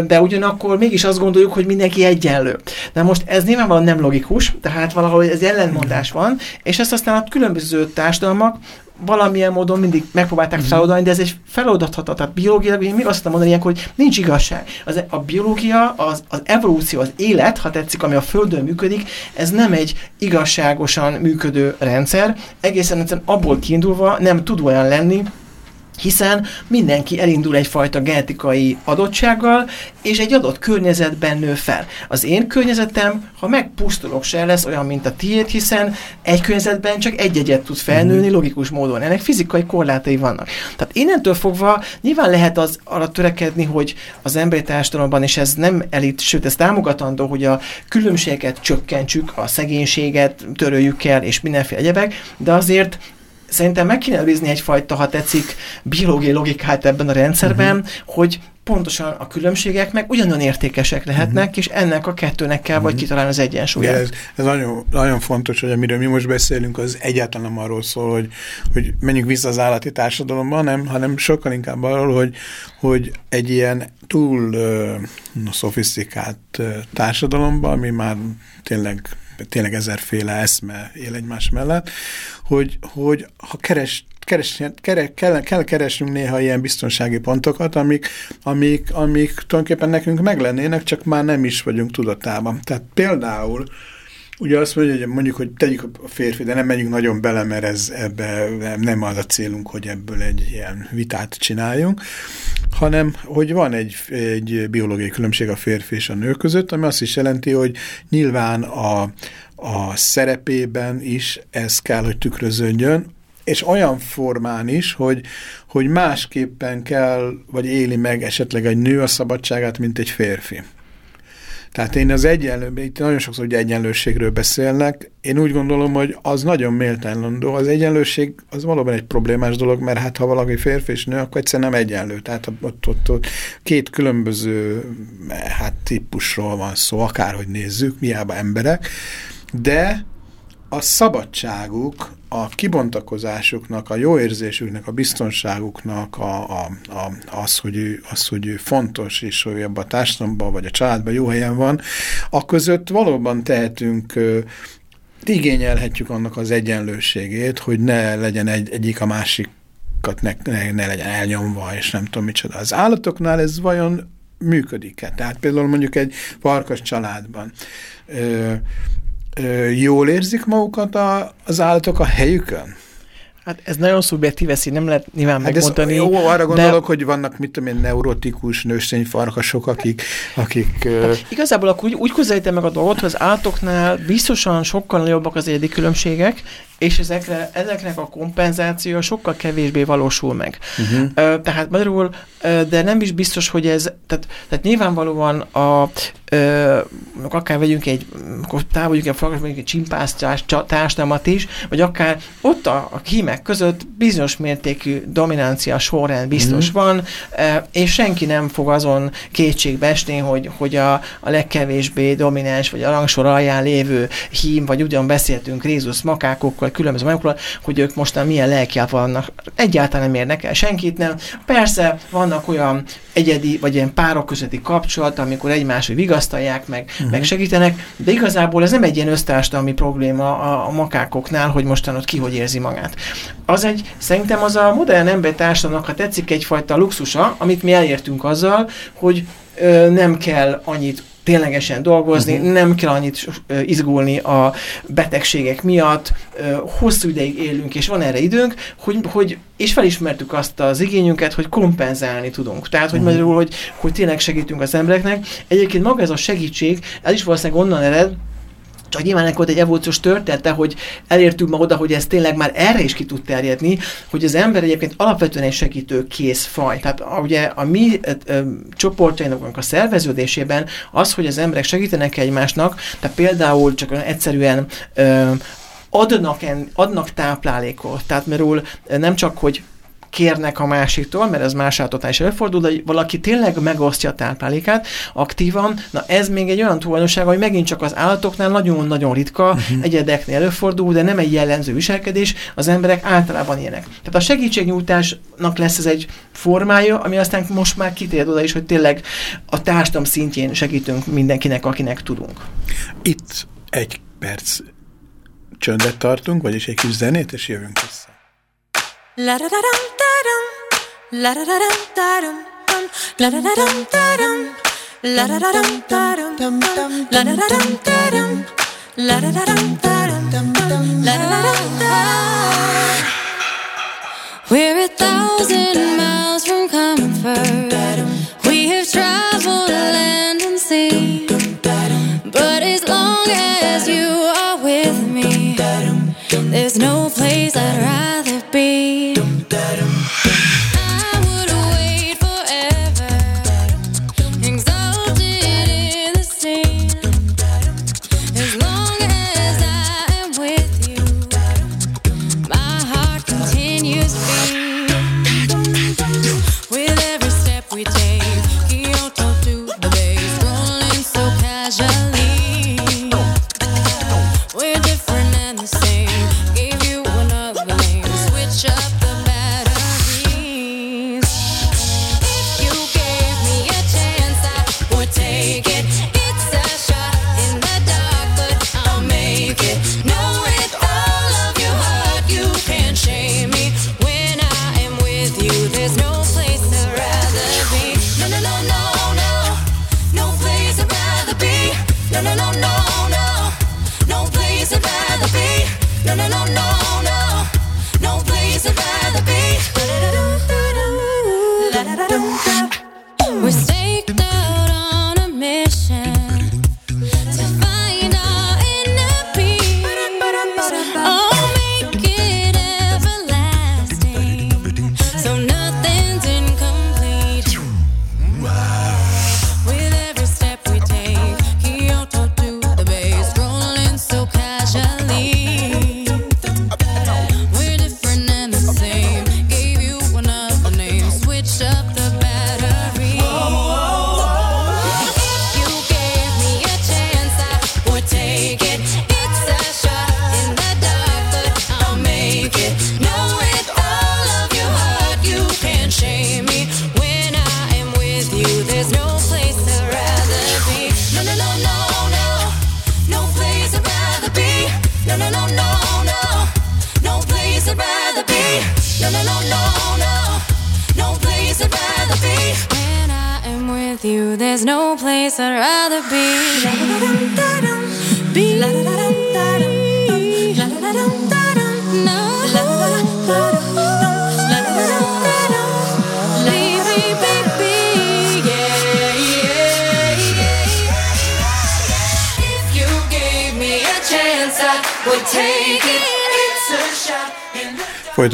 de ugyanakkor mégis azt gondoljuk, hogy mindenki egyenlő. De most ez nyilvánvalóan nem logikus, tehát valahogy ez ellentmondás van, és ezt aztán a különböző társadalmak valamilyen módon mindig megpróbálták uh-huh. feloldani, de ez egy feloldathatatlan. Tehát biológiailag én azt tudom mondani ilyenkor, hogy nincs igazság. Az, a biológia, az, az evolúció, az élet, ha tetszik, ami a Földön működik, ez nem egy igazságosan működő rendszer. Egészen egyszerűen abból kiindulva nem tud olyan lenni, hiszen mindenki elindul egyfajta genetikai adottsággal, és egy adott környezetben nő fel. Az én környezetem, ha megpusztulok, se lesz olyan, mint a tiéd, hiszen egy környezetben csak egy egyet tud felnőni mhm. logikus módon. Ennek fizikai korlátai vannak. Tehát innentől fogva nyilván lehet az arra törekedni, hogy az emberi társadalomban, és ez nem elit, sőt ez támogatandó, hogy a különbségeket csökkentsük, a szegénységet töröljük el, és mindenféle egyebek, de azért szerintem meg kéne bízni egyfajta, ha tetszik, biológiai logikát ebben a rendszerben, uh-huh. hogy pontosan a különbségek meg ugyanolyan értékesek lehetnek, uh-huh. és ennek a kettőnek kell uh-huh. vagy kitalálni az egyensúlyát. Ez, ez nagyon, nagyon fontos, hogy amiről mi most beszélünk, az egyáltalán nem arról szól, hogy, hogy menjünk vissza az állati társadalomba, nem, hanem sokkal inkább arról, hogy, hogy egy ilyen túl uh, szofisztikált uh, társadalomban, ami már tényleg tényleg ezerféle eszme él egymás mellett, hogy, hogy ha keres, keres, kere, kell, kell keresnünk néha ilyen biztonsági pontokat, amik, amik, amik tulajdonképpen nekünk meglennének, csak már nem is vagyunk tudatában. Tehát például Ugye azt mondja, hogy mondjuk, hogy tegyük a férfi, de nem menjünk nagyon bele, mert ez ebbe nem az a célunk, hogy ebből egy ilyen vitát csináljunk, hanem hogy van egy, egy biológiai különbség a férfi és a nő között, ami azt is jelenti, hogy nyilván a, a szerepében is ez kell, hogy tükröződjön, és olyan formán is, hogy, hogy másképpen kell, vagy éli meg esetleg egy nő a szabadságát, mint egy férfi. Tehát én az egyenlő, itt nagyon sokszor ugye egyenlőségről beszélnek, én úgy gondolom, hogy az nagyon méltánylandó. Az egyenlőség az valóban egy problémás dolog, mert hát ha valaki férfi és nő, akkor egyszerűen nem egyenlő. Tehát ott, ott, ott két különböző hát típusról van szó, akárhogy nézzük, miába emberek, de a szabadságuk, a kibontakozásuknak, a jó érzésüknek, a biztonságuknak, a, a, a, az, hogy ő, az, hogy ő fontos, és hogy abban a társadalomban, vagy a családban jó helyen van, a között valóban tehetünk igényelhetjük annak az egyenlőségét, hogy ne legyen egy, egyik a másikat ne, ne, ne legyen elnyomva, és nem tudom micsoda. Az állatoknál ez vajon működik-e? Tehát például mondjuk egy farkas családban jól érzik magukat a, az állatok a helyükön? Hát ez nagyon szubjektív, ezt nem lehet nyilván hát megmondani. Ez, jó, arra gondolok, de... hogy vannak, mit tudom én, neurotikus nőstényfarkasok, akik... akik hát, igazából akkor úgy, úgy közelítem meg a dolgot, hogy az állatoknál biztosan sokkal nagyobbak az egyedi különbségek, és ezekre, ezeknek a kompenzáció sokkal kevésbé valósul meg. Uh-huh. Tehát magyarul, de nem is biztos, hogy ez, tehát, tehát nyilvánvalóan a, ö, akár vegyünk egy, akkor távoljunk egy mondjuk egy csimpász társadalmat is, vagy akár ott a, a hímek között bizonyos mértékű dominancia sorrend biztos uh-huh. van, és senki nem fog azon kétségbe esni, hogy, hogy a, a legkevésbé domináns, vagy a rangsor alján lévő hím, vagy ugyan beszéltünk rézus makákokkal, vagy különböző majokkal, hogy ők mostan milyen lelkiát vannak. Egyáltalán nem érnek el senkit, nem. Persze vannak olyan egyedi, vagy ilyen párok közötti kapcsolat, amikor egymásra vigasztalják, meg, uh-huh. meg segítenek, de igazából ez nem egy ilyen össztársadalmi probléma a, a makákoknál, hogy mostan ott ki hogy érzi magát. Az egy, szerintem az a modern ember társadalomnak, ha tetszik, egyfajta luxusa, amit mi elértünk azzal, hogy nem kell annyit ténylegesen dolgozni, uh-huh. nem kell annyit izgulni a betegségek miatt, hosszú ideig élünk, és van erre időnk, hogy, hogy és felismertük azt az igényünket, hogy kompenzálni tudunk. Tehát, hogy uh-huh. magyarul, hogy, hogy tényleg segítünk az embereknek. Egyébként maga ez a segítség, ez is valószínűleg onnan ered, csak nyilván ennek volt egy evolúciós története, hogy elértünk ma oda, hogy ez tényleg már erre is ki tud terjedni, hogy az ember egyébként alapvetően egy segítő kész faj. Tehát ugye a mi ö, ö, csoportjainak a szerveződésében az, hogy az emberek segítenek egymásnak, tehát például csak egyszerűen ö, adnak, en, adnak táplálékot, tehát mert nem csak, hogy kérnek a másiktól, mert ez más állatotán is előfordul, de valaki tényleg megosztja a táplálékát aktívan, na ez még egy olyan tulajdonság, hogy megint csak az állatoknál nagyon-nagyon ritka, uh-huh. egyedeknél előfordul, de nem egy jellemző viselkedés, az emberek általában ilyenek. Tehát a segítségnyújtásnak lesz ez egy formája, ami aztán most már kitér oda is, hogy tényleg a társadalom szintjén segítünk mindenkinek, akinek tudunk. Itt egy perc csöndet tartunk, vagyis egy kis zenét, és jövünk vissza. La da da dum da dum, la da da dum da dum dum, la da da dum da dum, la da da dum da dum dum dum, la da da dum da dum, la da da dum da dum la da da dum da. We're a thousand miles from comfort. We have traveled land and sea, but as long as you are with me, there's no place I'd rather be.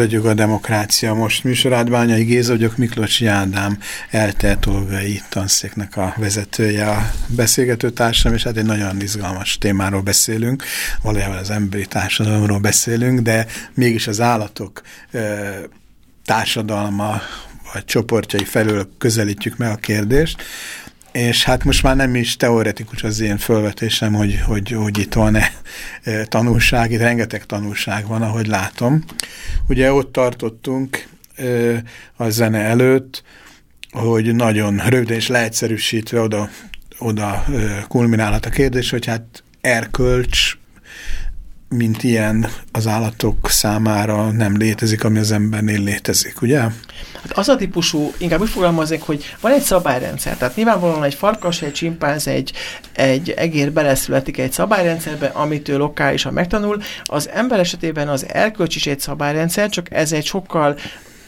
Folytatjuk a Demokrácia Most műsorát. Bányai Géza vagyok, Miklós Ádám eltertolgai tanszéknek a vezetője, a beszélgető társam, és hát egy nagyon izgalmas témáról beszélünk, valójában az emberi társadalomról beszélünk, de mégis az állatok társadalma vagy csoportjai felől közelítjük meg a kérdést, és hát most már nem is teoretikus az én fölvetésem, hogy, hogy, hogy itt van-e e, tanulság, itt rengeteg tanulság van, ahogy látom. Ugye ott tartottunk e, a zene előtt, hogy nagyon röviden és leegyszerűsítve oda, oda e, kulminálhat a kérdés, hogy hát erkölcs mint ilyen az állatok számára nem létezik, ami az embernél létezik, ugye? Hát az a típusú, inkább úgy fogalmaznék, hogy van egy szabályrendszer. Tehát nyilvánvalóan egy farkas, egy csimpánz, egy, egy egér beleszületik egy szabályrendszerbe, amit ő lokálisan megtanul. Az ember esetében az erkölcs is egy szabályrendszer, csak ez egy sokkal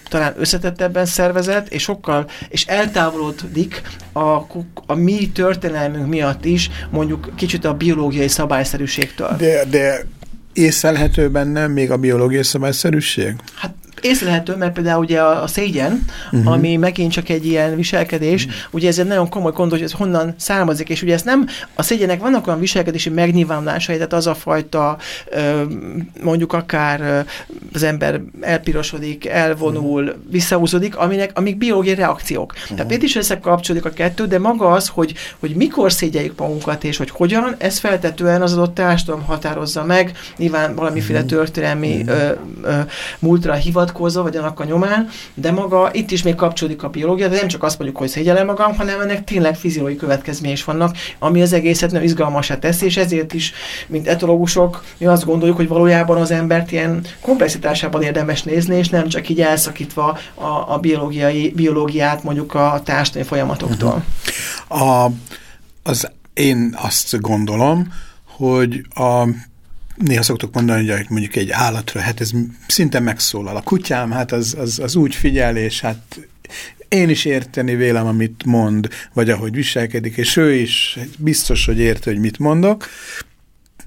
talán összetettebben szervezett, és sokkal, és eltávolodik a, a mi történelmünk miatt is, mondjuk kicsit a biológiai szabályszerűségtől. De, de észlelhető benne még a biológiai szabályszerűség? Hát észlelhető, mert például ugye a, a szégyen, uh-huh. ami megint csak egy ilyen viselkedés, uh-huh. ugye ez egy nagyon komoly gond, hogy ez honnan származik, és ugye ez nem, a szégyenek vannak olyan viselkedési megnyilvánulásai, tehát az a fajta, mondjuk akár az ember elpirosodik, elvonul, uh-huh. visszahúzódik, aminek, amik biológiai reakciók. Uh-huh. Tehát itt is össze kapcsolódik a kettő, de maga az, hogy, hogy mikor szégyeljük magunkat, és hogy hogyan, ez feltetően az adott társadalom határozza meg, nyilván valamiféle történelmi uh-huh. ö, ö, múltra hivat hivatkozva, vagy annak a nyomán, de maga itt is még kapcsolódik a biológia, de nem csak azt mondjuk, hogy szégyellem magam, hanem ennek tényleg fiziológiai következménye is vannak, ami az egészet nem izgalmasá teszi, és ezért is, mint etológusok, mi azt gondoljuk, hogy valójában az embert ilyen komplexitásában érdemes nézni, és nem csak így elszakítva a, a biológiai, biológiát mondjuk a társadalmi folyamatoktól. A, az én azt gondolom, hogy a néha szoktuk mondani, hogy mondjuk egy állatra, hát ez szinte megszólal. A kutyám, hát az, az, az úgy figyel, és hát én is érteni vélem, amit mond, vagy ahogy viselkedik, és ő is biztos, hogy érti, hogy mit mondok.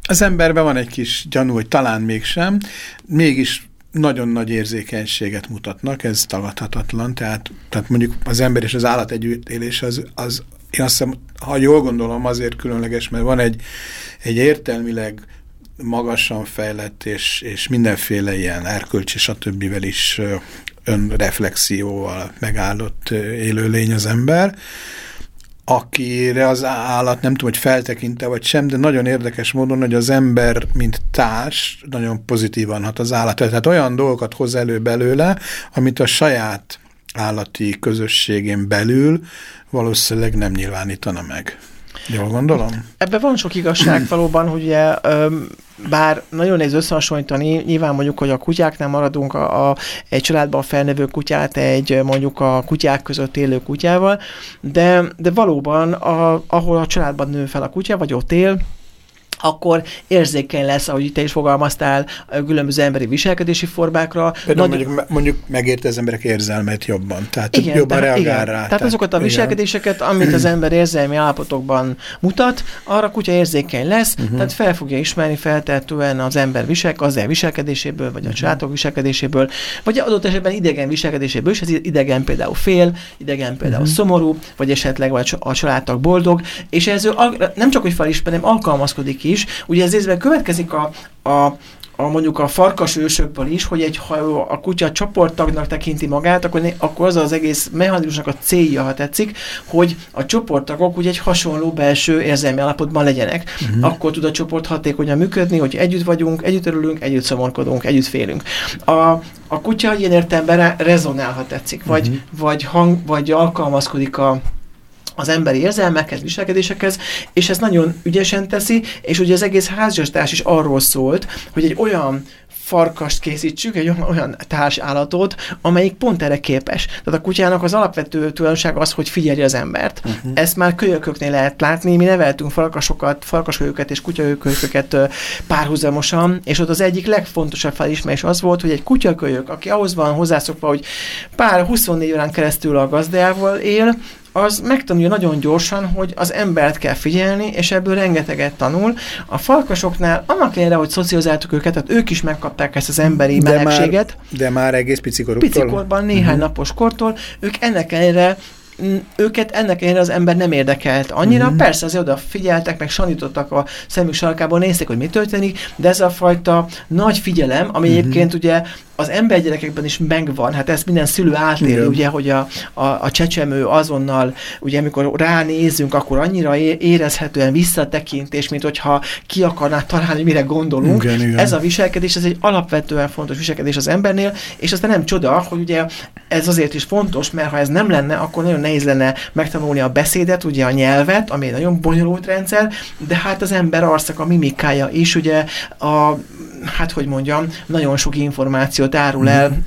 Az emberben van egy kis gyanú, hogy talán mégsem, mégis nagyon nagy érzékenységet mutatnak, ez tagadhatatlan, tehát, tehát mondjuk az ember és az állat együttélés az, az én azt hiszem, ha jól gondolom, azért különleges, mert van egy, egy értelmileg magasan fejlett, és, és mindenféle ilyen erkölcs és a többivel is önreflexióval megállott élőlény az ember, akire az állat nem tudom, hogy feltekinte vagy sem, de nagyon érdekes módon, hogy az ember, mint társ, nagyon pozitívan hat az állat. Tehát olyan dolgokat hoz elő belőle, amit a saját állati közösségén belül valószínűleg nem nyilvánítana meg. Jól gondolom? Ebben van sok igazság valóban, hogy ugye, bár nagyon nehéz összehasonlítani, nyilván mondjuk, hogy a kutyáknál maradunk a, a, egy családban felnövő kutyát egy mondjuk a kutyák között élő kutyával, de, de valóban a, ahol a családban nő fel a kutya, vagy ott él, akkor érzékeny lesz, ahogy te is fogalmaztál, különböző emberi viselkedési formákra. Nagy... mondjuk, mondjuk megérte az emberek érzelmet jobban, tehát igen, jobban tehát, reagál igen. rá. Tehát, tehát azokat a viselkedéseket, igen. amit az ember érzelmi állapotokban mutat, arra kutya érzékeny lesz, uh-huh. tehát fel fogja ismerni feltehetően az ember visel, az el viselkedéséből, vagy a uh-huh. családok viselkedéséből, vagy adott esetben idegen viselkedéséből, és ez idegen például fél, idegen például uh-huh. szomorú, vagy esetleg vagy a családtag boldog, és ez nem csak, hogy felismer, hanem alkalmazkodik is. Ugye ez részben következik a, a a mondjuk a farkas ősökből is, hogy egy, ha a kutya csoporttagnak tekinti magát, akkor, akkor az az egész mechanizmusnak a célja, ha tetszik, hogy a csoporttagok úgy egy hasonló belső érzelmi állapotban legyenek. Uh-huh. Akkor tud a csoport hatékonyan működni, hogy együtt vagyunk, együtt örülünk, együtt szomorkodunk, együtt félünk. A, a kutya ilyen értelemben rezonál, ha tetszik, vagy, uh-huh. vagy, hang, vagy alkalmazkodik a az emberi érzelmekhez, viselkedésekhez, és ezt nagyon ügyesen teszi, és ugye az egész házastárs is arról szólt, hogy egy olyan farkast készítsük, egy olyan társállatot, amelyik pont erre képes. Tehát a kutyának az alapvető tulajdonság az, hogy figyelje az embert. Uh-huh. Ezt már kölyököknél lehet látni, mi neveltünk farkasokat, farkaskölyöket és kutyakölyököket párhuzamosan, és ott az egyik legfontosabb felismerés az volt, hogy egy kutyakölyök, aki ahhoz van hozzászokva, hogy pár 24 órán keresztül a gazdával él, az megtanulja nagyon gyorsan, hogy az embert kell figyelni, és ebből rengeteget tanul. A falkasoknál, annak ellenére, hogy szocializáltuk őket, tehát ők is megkapták ezt az emberi de melegséget. Már, de már egész picikorútól? Picikorban, néhány uh-huh. napos kortól, ők ennek ellenére őket ennek ellenére az ember nem érdekelt annyira. Uh-huh. Persze azért oda figyeltek, meg sanítottak a szemük sarkából, nézték, hogy mi történik, de ez a fajta nagy figyelem, ami uh-huh. egyébként ugye az embergyerekekben is megvan, hát ezt minden szülő átéli, Igen. ugye, hogy a, a, a csecsemő azonnal, ugye amikor ránézünk, akkor annyira érezhetően visszatekintés, mint hogyha ki akarná találni, mire gondolunk. Igen, igen. Ez a viselkedés, ez egy alapvetően fontos viselkedés az embernél, és aztán nem csoda, hogy ugye ez azért is fontos, mert ha ez nem lenne, akkor nagyon nehéz lenne megtanulni a beszédet, ugye a nyelvet, ami egy nagyon bonyolult rendszer, de hát az ember arcak, a mimikája is, ugye a hát hogy mondjam, nagyon sok információt árul el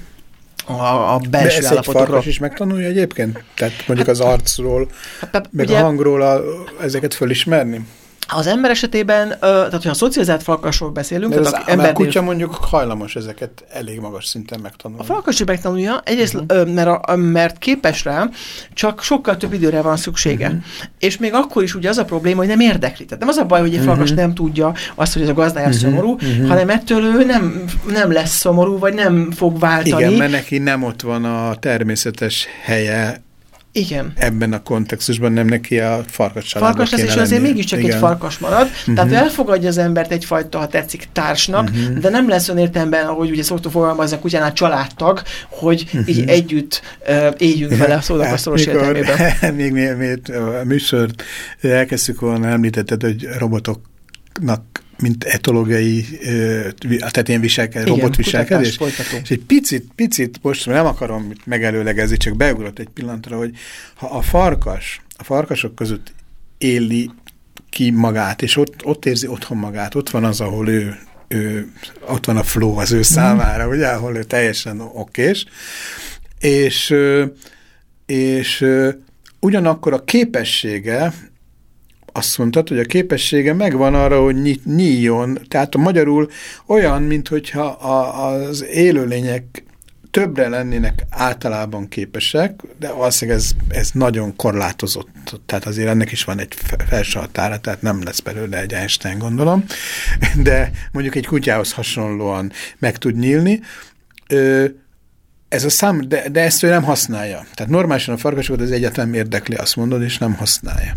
a, a belső De ezt egy is megtanulja egyébként? Tehát mondjuk hát, az arcról, hát, meg ugye, a hangról a, ezeket fölismerni? Az ember esetében, tehát hogyha a szocializált farkasról beszélünk, tehát az, ember kutya mondjuk hajlamos ezeket elég magas szinten megtanulni. A farkas is megtanulja, egyrészt, uh-huh. mert, a, mert képes rá, csak sokkal több időre van szüksége. Uh-huh. És még akkor is ugye az a probléma, hogy nem érdekli. Tehát nem az a baj, hogy egy farkas uh-huh. nem tudja azt, hogy ez a gazdája uh-huh. szomorú, uh-huh. hanem ettől ő nem, nem lesz szomorú, vagy nem fog váltani. Igen, mert neki nem ott van a természetes helye igen. Ebben a kontextusban nem neki a farkas családba Farkas lesz, és azért mégiscsak Igen. egy farkas marad. Uh-huh. Tehát elfogadja az embert egyfajta, ha tetszik, társnak, uh-huh. de nem lesz olyan értelemben, ahogy ugye szoktuk fogalmazni a kutyánál családtag, hogy uh-huh. így együtt uh, éljünk vele a szónak a szoros értelmében. még, még, még a műsort elkezdtük volna, említetted, hogy robotoknak mint etológiai, tehát ilyen viselkedés, robotviselkedés. És egy picit, picit, most nem akarom megelőlegezni, csak beugrott egy pillanatra, hogy ha a farkas, a farkasok között éli ki magát, és ott, ott érzi otthon magát, ott van az, ahol ő, ő ott van a flow az ő számára, ugye, ahol ő teljesen okés, és, és ugyanakkor a képessége azt mondtad, hogy a képessége megvan arra, hogy nyíljon. Tehát a magyarul olyan, mintha az élőlények többre lennének általában képesek, de valószínűleg ez, ez nagyon korlátozott. Tehát azért ennek is van egy felső határa, tehát nem lesz belőle egy Einstein, gondolom. De mondjuk egy kutyához hasonlóan meg tud nyílni. Ö, ez a szám, de, de ezt ő nem használja. Tehát normálisan a farkasokat az egyetlen érdekli, azt mondod, és nem használja.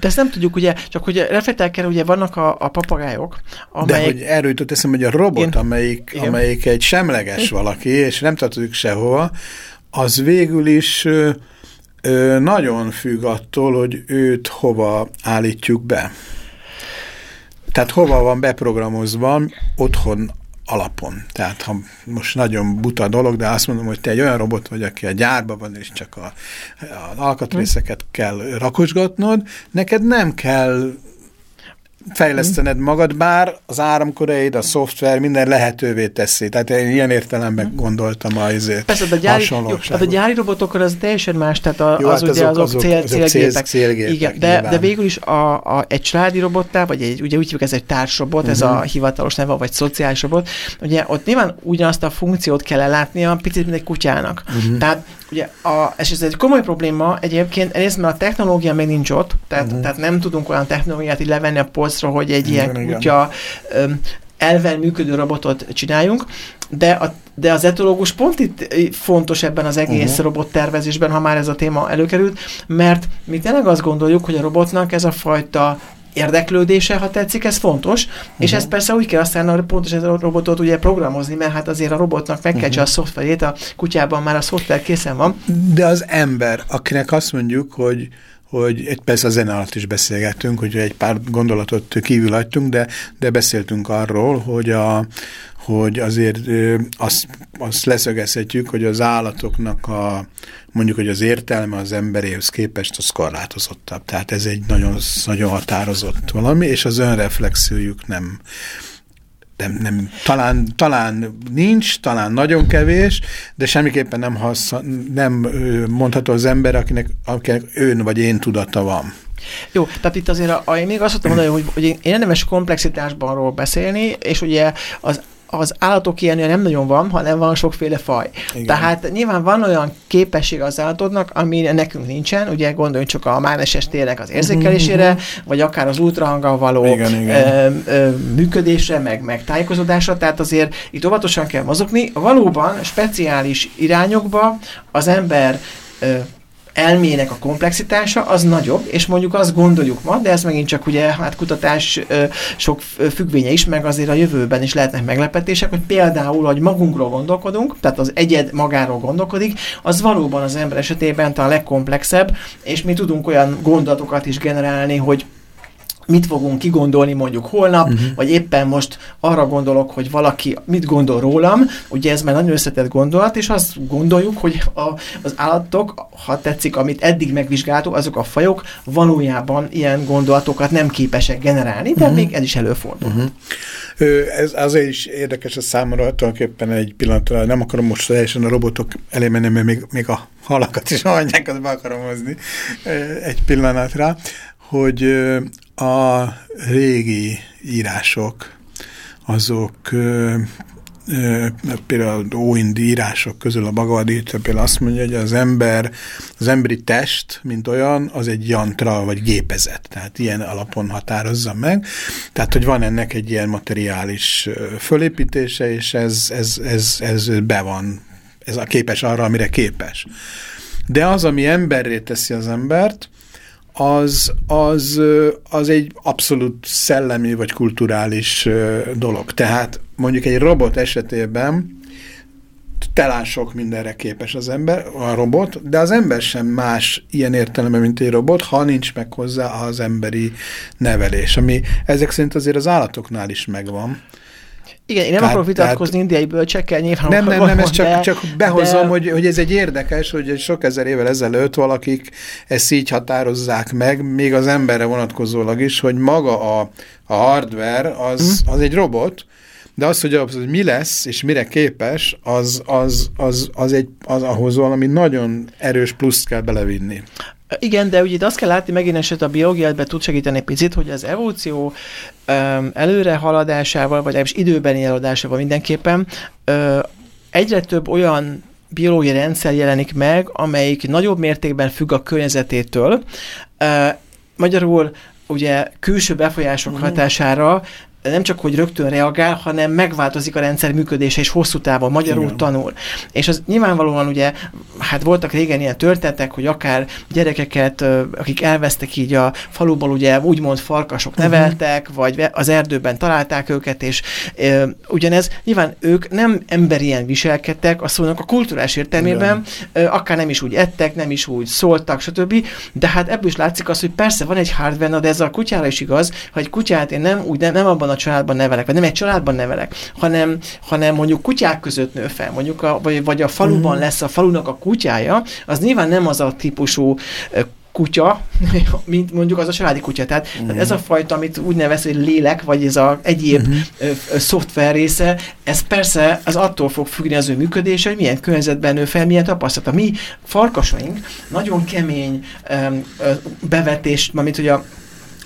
De ezt nem tudjuk, ugye, csak hogy reflektál kell, ugye vannak a, a papagájok, amelyek... De hogy erről jutott eszem, hogy a robot, Én... amelyik, amelyik egy semleges valaki, és nem tartozik sehova, az végül is ö, ö, nagyon függ attól, hogy őt hova állítjuk be. Tehát hova van beprogramozva otthon alapon. Tehát ha most nagyon buta dolog, de azt mondom, hogy te egy olyan robot vagy, aki a gyárban van, és csak a, az alkatrészeket kell rakosgatnod, neked nem kell fejlesztened magad, bár az áramkoreid, a szoftver minden lehetővé teszi. Tehát én ilyen értelemben gondoltam a izé, Persze, a gyári, jó, tehát a gyári robotokkal az teljesen más, tehát a, jó, az hát ugye azok, azok, cél, azok célgépek. célgépek. Igen, de, de végül is a, a, egy családi robottá, vagy egy, ugye úgy hívjuk, ez egy társrobot, uh -huh. ez a mhm. hivatalos neve, vagy szociális robot, ugye ott nyilván ugyanazt a funkciót kell ellátnia, picit, mint egy kutyának. Uh mhm. -huh. Tehát ugye, a, és ez egy komoly probléma egyébként, egyrészt mert a technológia még nincs ott, tehát, uh -huh. tehát nem tudunk olyan technológiát így levenni a polcra, hogy egy igen, ilyen kutya öm, elven működő robotot csináljunk, de, a, de az etológus pont itt fontos ebben az egész uh-huh. robottervezésben, ha már ez a téma előkerült, mert mi tényleg azt gondoljuk, hogy a robotnak ez a fajta érdeklődése, ha tetszik, ez fontos, uh-huh. és ez persze úgy kell aztán pontos ez a robotot ugye programozni, mert hát azért a robotnak meg kell uh-huh. a szoftverét, a kutyában már a szoftver készen van. De az ember, akinek azt mondjuk, hogy hogy persze a zene alatt is beszélgettünk, hogy egy pár gondolatot kívül hagytunk, de, de beszéltünk arról, hogy, a, hogy azért azt, azt leszögezhetjük, hogy az állatoknak a, mondjuk, hogy az értelme az emberéhez képest az korlátozottabb. Tehát ez egy nagyon, nagyon határozott valami, és az önreflexiójuk nem, nem, nem, talán, talán nincs, talán nagyon kevés, de semmiképpen nem, hasz, nem mondható az ember, akinek, akinek ön vagy én tudata van. Jó, tehát itt azért a, a, én még azt mondtam mondani, hogy, hogy én érdemes komplexitásban beszélni, és ugye az az állatok ilyenje nem nagyon van, hanem van sokféle faj. Igen. Tehát nyilván van olyan képesség az állatodnak, ami nekünk nincsen, ugye gondoljunk csak a mágneses térnek az érzékelésére, uh-huh. vagy akár az ultrahanggal való igen, igen. Ö, ö, működésre, meg, meg tájékozódásra, tehát azért itt óvatosan kell mozogni. Valóban speciális irányokba az ember ö, elmének a komplexitása az nagyobb, és mondjuk azt gondoljuk ma, de ez megint csak ugye hát kutatás ö, sok függvénye is, meg azért a jövőben is lehetnek meglepetések, hogy például, hogy magunkról gondolkodunk, tehát az egyed magáról gondolkodik, az valóban az ember esetében a legkomplexebb, és mi tudunk olyan gondolatokat is generálni, hogy mit fogunk kigondolni mondjuk holnap, uh-huh. vagy éppen most arra gondolok, hogy valaki mit gondol rólam, ugye ez már nagyon összetett gondolat, és azt gondoljuk, hogy a, az állatok, ha tetszik, amit eddig megvizsgáltuk, azok a fajok valójában ilyen gondolatokat nem képesek generálni, de uh-huh. még ez is előfordul. Uh-huh. Ez azért is érdekes a számomra, tulajdonképpen egy pillanatra, nem akarom most teljesen a robotok elé menni, mert még, még a halakat is anyákat be akarom hozni egy pillanatra, hogy a régi írások, azok például óindi írások közül a Bhagavad Gita például azt mondja, hogy az ember, az emberi test, mint olyan, az egy jantra vagy gépezet, tehát ilyen alapon határozza meg, tehát hogy van ennek egy ilyen materiális fölépítése, és ez, ez, ez, ez be van, ez a képes arra, amire képes. De az, ami emberré teszi az embert, az, az, az egy abszolút szellemi vagy kulturális dolog. Tehát mondjuk egy robot esetében talán sok mindenre képes az ember, a robot, de az ember sem más ilyen értelemben, mint egy robot, ha nincs meg hozzá az emberi nevelés, ami ezek szerint azért az állatoknál is megvan. Igen, én nem tehát, akarok vitatkozni tehát, indiai bölcsekkel, nyilván. Nem, nem, nem, ezt csak, de, csak behozom, de... hogy, hogy ez egy érdekes, hogy sok ezer évvel ezelőtt valakik ezt így határozzák meg, még az emberre vonatkozólag is, hogy maga a, a hardware az, hmm. az egy robot, de az, hogy, az, hogy mi lesz és mire képes, az, az, az, az, egy, az ahhoz valami nagyon erős pluszt kell belevinni. Igen, de ugye itt azt kell látni, megint eset a biológiát be tud segíteni egy picit, hogy az evolúció um, előre haladásával, vagy legalábbis időbeni haladásával mindenképpen uh, egyre több olyan biológiai rendszer jelenik meg, amelyik nagyobb mértékben függ a környezetétől. Uh, magyarul ugye külső befolyások uh-huh. hatására nem csak, hogy rögtön reagál, hanem megváltozik a rendszer működése, és hosszú távon magyarul Igen. tanul. És az nyilvánvalóan ugye, hát voltak régen ilyen történetek, hogy akár gyerekeket, akik elvesztek így a faluból, ugye úgymond farkasok uh-huh. neveltek, vagy az erdőben találták őket, és e, ugyanez, nyilván ők nem emberien viselkedtek, a szónak a kulturális értelmében, e, akár nem is úgy ettek, nem is úgy szóltak, stb. De hát ebből is látszik az, hogy persze van egy hardware, de ez a kutyára is igaz, hogy egy kutyát én nem úgy nem, nem abban a a családban nevelek, vagy nem egy családban nevelek, hanem, hanem mondjuk kutyák között nő fel, mondjuk a, vagy, vagy a faluban mm. lesz a falunak a kutyája, az nyilván nem az a típusú kutya, mint mondjuk az a családi kutya. Tehát uh-huh. ez a fajta, amit úgy nevez, hogy lélek, vagy ez a egyéb ö, szoftver része, ez persze az attól fog függni az ő működése, hogy milyen környezetben nő fel, milyen tapasztalat. A mi farkasaink nagyon kemény ö, ö, bevetés, mint hogy a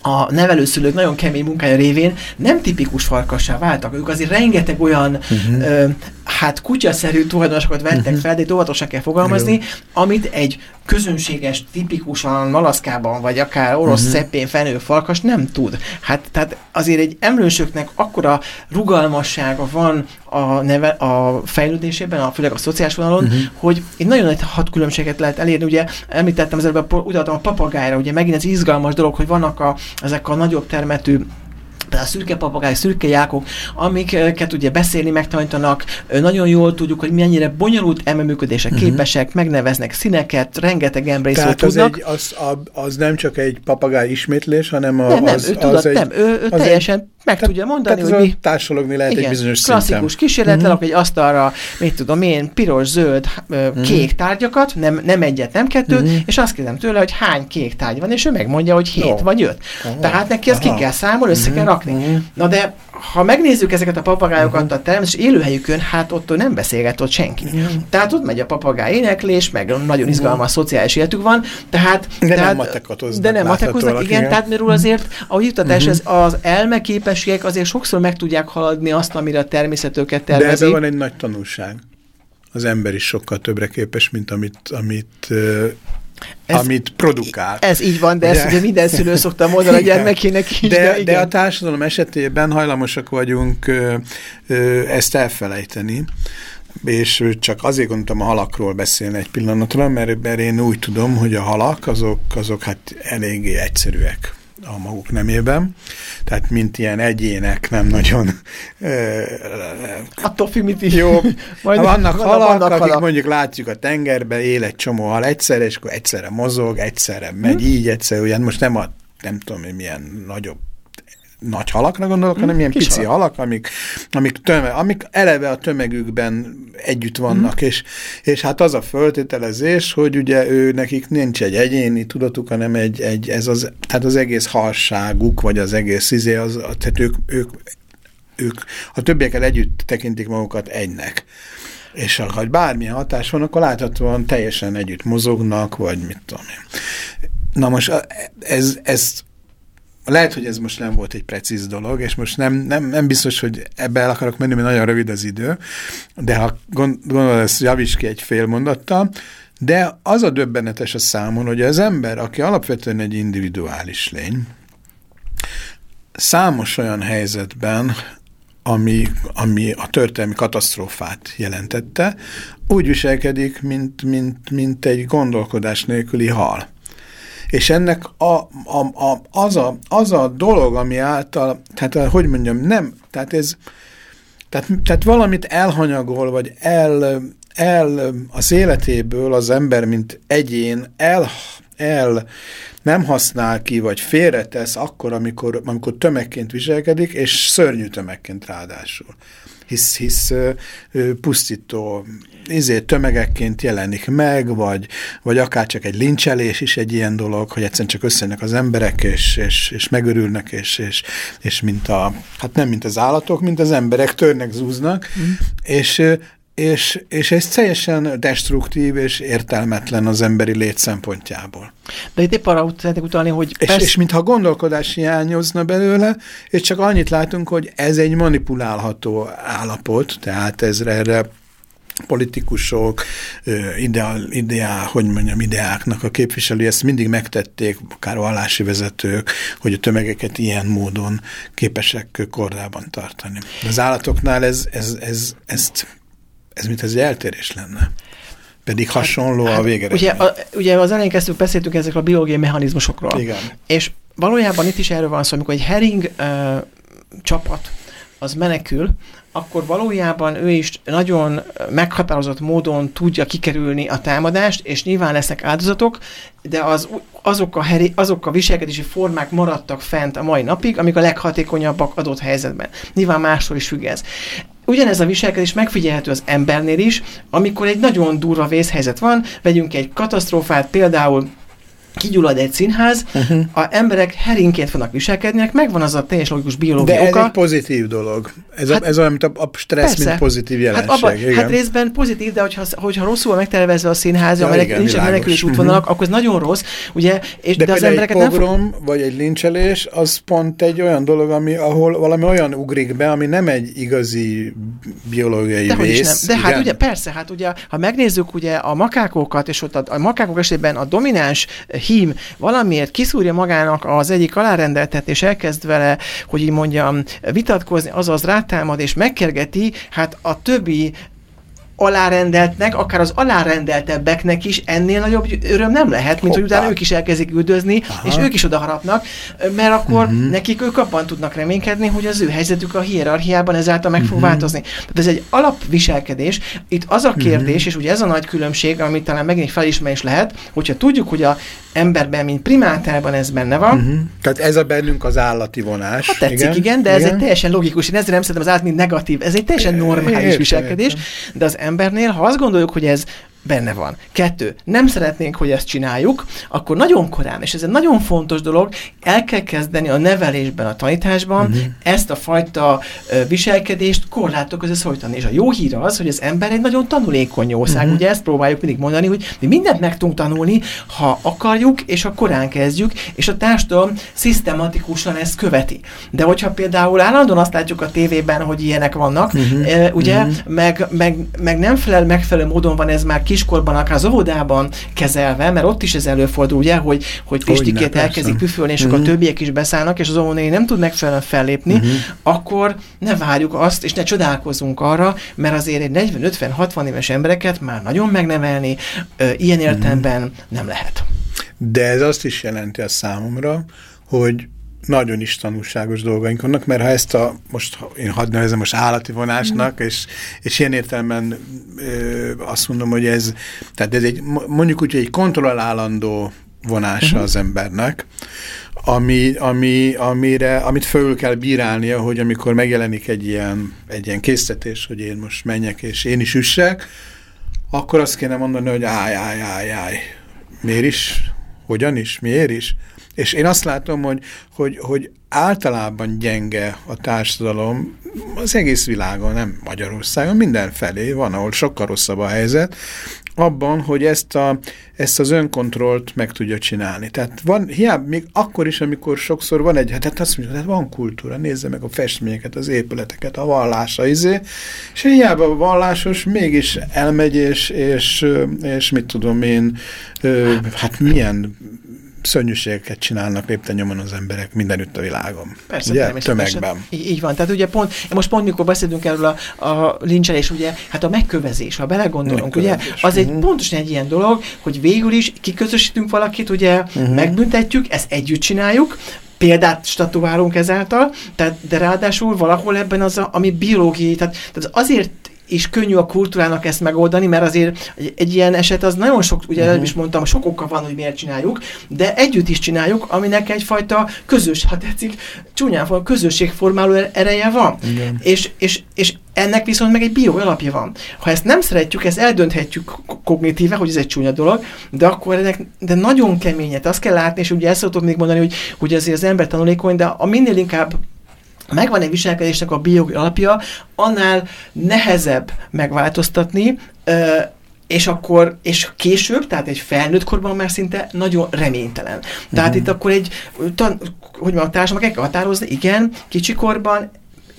a nevelőszülők nagyon kemény munkája révén nem tipikus farkassá váltak. Ők azért rengeteg olyan uh-huh. ö, hát kutyaszerű tulajdonosokat vettek uh-huh. fel, de itt óvatosan kell fogalmazni, Jó. amit egy közönséges, tipikusan malaszkában, vagy akár orosz uh-huh. szeppén fenő farkas nem tud. Hát tehát azért egy emlősöknek akkora rugalmassága van a, neve, a fejlődésében, a, főleg a szociális vonalon, uh-huh. hogy egy nagyon nagy hat különbséget lehet elérni. Ugye említettem az előbb, utaltam a papagájra, ugye megint ez izgalmas dolog, hogy vannak a, ezek a nagyobb termetű a szürke papagáj, szürke jákok, amiket ugye beszélni megtanítanak, nagyon jól tudjuk, hogy mennyire bonyolult emelműködések uh-huh. képesek, megneveznek színeket, rengeteg emberi tudnak. Egy, az, az nem csak egy papagáj ismétlés, hanem a, nem, nem, az, ő az egy, nem, ő, ő az teljesen egy, meg tehát, tudja mondani, tehát hogy mi... Társalogni lehet igen, egy bizonyos klasszikus szinten. kísérlettel, uh-huh. egy asztalra, mit tudom én, piros, zöld, uh-huh. kék tárgyakat, nem, nem egyet, nem kettőt, uh-huh. és azt kérdem tőle, hogy hány kék tárgy van, és ő megmondja, hogy hét oh. vagy öt. Uh-huh. Tehát neki ezt ki kell számolni, össze uh-huh. kell rakni. Uh-huh. Na de ha megnézzük ezeket a papagájokat uh-huh. a természetes élőhelyükön, hát ott nem beszélget ott senki. Uh-huh. Tehát ott megy a papagáj éneklés, meg nagyon izgalmas uh-huh. szociális életük van, tehát... De tehát, nem matekoznak. De nem matekoznak, igen, igen, tehát mert azért a jutatás, uh-huh. az, az elmeképességek azért sokszor meg tudják haladni azt, amire a természet őket tervezi. De ebben van egy nagy tanulság. Az ember is sokkal többre képes, mint amit, amit ez, amit produkál. Ez így van, de ezt ugye minden szülő szokta mondani a gyermekének is. De, de, de a társadalom esetében hajlamosak vagyunk ö, ö, ezt elfelejteni, és csak azért gondoltam a halakról beszélni egy pillanatra, mert, mert én úgy tudom, hogy a halak azok, azok hát eléggé egyszerűek a maguk nemében, tehát mint ilyen egyének nem nagyon... Attól függ, mit is. Jó, Majd vannak halak, vannak akik halak. mondjuk látjuk a tengerbe, él egy csomó hal egyszerre, és akkor egyszerre mozog, egyszerre megy uh-huh. így, egyszerre olyan, most nem a nem tudom, milyen nagyobb nagy halakra gondolok, hanem ilyen kis pici halak. halak, amik, amik, töme, amik eleve a tömegükben együtt vannak, és, és hát az a föltételezés, hogy ugye ő nekik nincs egy egyéni tudatuk, hanem egy, egy ez az, tehát az egész halságuk, vagy az egész izé, az, tehát ők, ők, ők a többiekkel együtt tekintik magukat egynek. És ha bármilyen hatás van, akkor láthatóan teljesen együtt mozognak, vagy mit tudom én. Na most ez, ez lehet, hogy ez most nem volt egy precíz dolog, és most nem, nem, nem biztos, hogy ebbe el akarok menni, mert nagyon rövid az idő, de ha gond, gondolod, ezt javíts ki egy fél mondattal, de az a döbbenetes a számon, hogy az ember, aki alapvetően egy individuális lény, számos olyan helyzetben, ami, ami a történelmi katasztrófát jelentette, úgy viselkedik, mint, mint, mint egy gondolkodás nélküli hal. És ennek a, a, a, az, a, az a dolog, ami által, tehát a- hogy mondjam, nem, tehát ez, tehát, tehát valamit elhanyagol, vagy el, el az életéből az ember, mint egyén el, el nem használ ki, vagy félretesz akkor, amikor, amikor tömegként viselkedik, és szörnyű tömegként ráadásul. Hisz, hisz ö, ö, pusztító izé, tömegekként jelenik meg, vagy, vagy akár csak egy lincselés is egy ilyen dolog, hogy egyszerűen csak összejönnek az emberek, és, és, és megörülnek, és, és, és mint a, hát nem mint az állatok, mint az emberek törnek, zúznak, mm. és, és, és ez teljesen destruktív és értelmetlen az emberi lét szempontjából. De itt épp arra szeretnék utalni, hogy És, és mintha a gondolkodás hiányozna belőle, és csak annyit látunk, hogy ez egy manipulálható állapot, tehát ez erre politikusok, ideál, ideál, hogy mondjam, ideáknak a képviselői ezt mindig megtették, akár vallási vezetők, hogy a tömegeket ilyen módon képesek kordában tartani. De az állatoknál ez, ez, ez, ezt, ez mint ez egy eltérés lenne. Pedig hasonló a végeredmény. Ugye, a, ugye az elején kezdtük, beszéltünk ezekről a biológiai mechanizmusokról. Igen. És valójában itt is erről van szó, amikor egy hering ö, csapat az menekül, akkor valójában ő is nagyon meghatározott módon tudja kikerülni a támadást, és nyilván lesznek áldozatok, de az, azok, a heri, azok a viselkedési formák maradtak fent a mai napig, amik a leghatékonyabbak adott helyzetben. Nyilván mástól is függ ez. Ugyanez a viselkedés megfigyelhető az embernél is, amikor egy nagyon durva vészhelyzet van, vegyünk egy katasztrófát, például kigyullad egy színház, uh-huh. a emberek herinként fognak viselkedni, megvan az a teljes logikus biológiai De ez oka. egy pozitív dolog. Ez, Hát- a, ez olyan, mint a, a stressz, Persze. mint pozitív jelenség. Hát, abba, igen. hát részben pozitív, de hogyha, hogyha rosszul megtervezve a színház, Ja, amelyek igen, nincs világos. menekülés Mhm. útvonalak, akkor ez nagyon rossz, ugye, és, de, de, az embereket egy nem pogrom, vagy egy lincselés, az pont egy olyan dolog, ami, ahol valami olyan ugrik be, ami nem egy igazi biológiai De, vész. nem. De hát igen? ugye persze, hát ugye, ha megnézzük ugye a makákokat, és ott a, a makákok esetében a domináns hím. Valamiért kiszúrja magának az egyik alárendeltet, és elkezd vele, hogy így mondjam, vitatkozni, azaz rátámad, és megkergeti, hát a többi alárendeltnek, akár az alárendeltebbeknek is ennél nagyobb öröm nem lehet, mint hogy Hoppá. utána ők is elkezdik üldözni, Aha. és ők is odaharapnak, mert akkor uh-huh. nekik ők abban tudnak reménykedni, hogy az ő helyzetük a hierarchiában ezáltal meg fog uh-huh. változni. Tehát ez egy alapviselkedés. Itt az a kérdés, uh-huh. és ugye ez a nagy különbség, amit talán megint egy felismerés lehet, hogyha tudjuk, hogy a emberben, mint primátában ez benne van, uh-huh. Tehát ez a bennünk az állati vonás. Hát tetszik, igen, igen de ez egy teljesen logikus. Én ezzel nem szeretem az át, mint negatív. Ez egy teljesen normális Értem, viselkedés. De az embernél, ha azt gondoljuk, hogy ez benne van. Kettő, nem szeretnénk, hogy ezt csináljuk, akkor nagyon korán, és ez egy nagyon fontos dolog, el kell kezdeni a nevelésben, a tanításban uh-huh. ezt a fajta ö, viselkedést korlátok között szólítani. És a jó hír az, hogy az ember egy nagyon tanulékony ország. Uh-huh. Ugye ezt próbáljuk mindig mondani, hogy mi mindent meg tudunk tanulni, ha akarjuk, és ha korán kezdjük, és a társadalom szisztematikusan ezt követi. De hogyha például állandóan azt látjuk a tévében, hogy ilyenek vannak, uh-huh. ugye, uh-huh. meg, meg, meg nem felel megfelelő módon van ez már kiskorban, akár az óvodában kezelve, mert ott is ez előfordul, ugye, hogy, hogy Pistikét elkezdik püfölni, és Mhm. akkor a többiek is beszállnak, és az óvónéni nem tud megfelelően fellépni, Mhm. akkor ne várjuk azt, és ne csodálkozzunk arra, mert azért egy 40-50-60 éves embereket már nagyon megnevelni ö, ilyen értelemben nem lehet. De ez azt is jelenti a számomra, hogy nagyon is tanulságos dolgaink vannak, mert ha ezt a, most én hadd nevezem most állati vonásnak, mm. és, és ilyen értelemben ö, azt mondom, hogy ez, tehát ez egy, mondjuk úgy, egy kontrollálandó vonása mm. az embernek, ami, ami, amire, amit föl kell bírálnia, hogy amikor megjelenik egy ilyen, egy ilyen készítés, hogy én most menjek és én is üssek, akkor azt kéne mondani, hogy áj, áj, áj, áj. Miért is? Hogyan is? Miért is? És én azt látom, hogy, hogy, hogy általában gyenge a társadalom az egész világon, nem Magyarországon, mindenfelé van, ahol sokkal rosszabb a helyzet, abban, hogy ezt, a, ezt az önkontrollt meg tudja csinálni. Tehát van, hiába, még akkor is, amikor sokszor van egy, hát azt mondja, hát van kultúra, nézze meg a festményeket, az épületeket, a vallása, izé, és hiába a vallásos mégis elmegy, és, és, és mit tudom én, hát milyen szörnyűségeket csinálnak lépten nyomon az emberek mindenütt a világon. Persze, ugye? tömegben. Így, van. Tehát ugye pont, most pont mikor beszélünk erről a, a lincselés, ugye, hát a megkövezés, ha belegondolunk, ugye, az egy uh-huh. pontosan egy ilyen dolog, hogy végül is kiközösítünk valakit, ugye, uh-huh. megbüntetjük, ezt együtt csináljuk, példát statuálunk ezáltal, tehát, de ráadásul valahol ebben az, a, ami biológiai, tehát, tehát azért és könnyű a kultúrának ezt megoldani, mert azért egy, egy ilyen eset az nagyon sok, ugye uh-huh. is mondtam, sok oka van, hogy miért csináljuk, de együtt is csináljuk, aminek egyfajta közös, ha tetszik, csúnyán van, közösségformáló ereje van. Igen. És, és, és ennek viszont meg egy bio alapja van. Ha ezt nem szeretjük, ezt eldönthetjük kognitíve, hogy ez egy csúnya dolog, de akkor ennek de nagyon keményet, azt kell látni, és ugye ezt szoktuk még mondani, hogy, hogy azért az ember tanulékony, de a minél inkább megvan egy viselkedésnek a biológiai alapja, annál nehezebb megváltoztatni, és akkor, és később, tehát egy felnőtt korban már szinte nagyon reménytelen. Tehát uh-huh. itt akkor egy, tan, hogy mondjam, a társadalmak el kell határozni, igen, kicsikorban,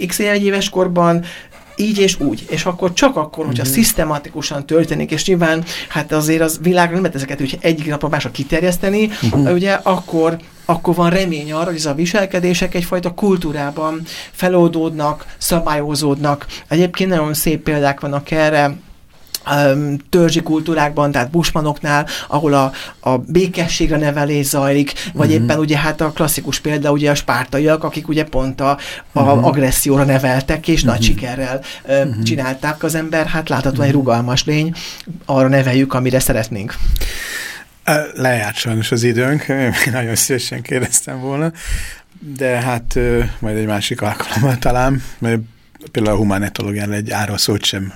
x éves korban így és úgy. És akkor csak akkor, hogyha uh-huh. szisztematikusan történik, és nyilván hát azért az világra nem lehet ezeket úgy egyik napra másra kiterjeszteni, uh-huh. ugye akkor akkor van remény arra, hogy ez a viselkedések egyfajta kultúrában feloldódnak, szabályozódnak. Egyébként nagyon szép példák vannak erre, törzsi kultúrákban, tehát busmanoknál, ahol a, a békességre nevelés zajlik, vagy uh-huh. éppen ugye hát a klasszikus példa ugye a spártaiak, akik ugye pont a, a uh-huh. agresszióra neveltek, és uh-huh. nagy sikerrel uh-huh. csinálták az ember, hát láthatóan uh-huh. egy rugalmas lény, arra neveljük, amire szeretnénk. Lejárt sajnos az időnk, nagyon szívesen kérdeztem volna, de hát majd egy másik alkalommal talán, mert például a humánetológián egy ára szót sem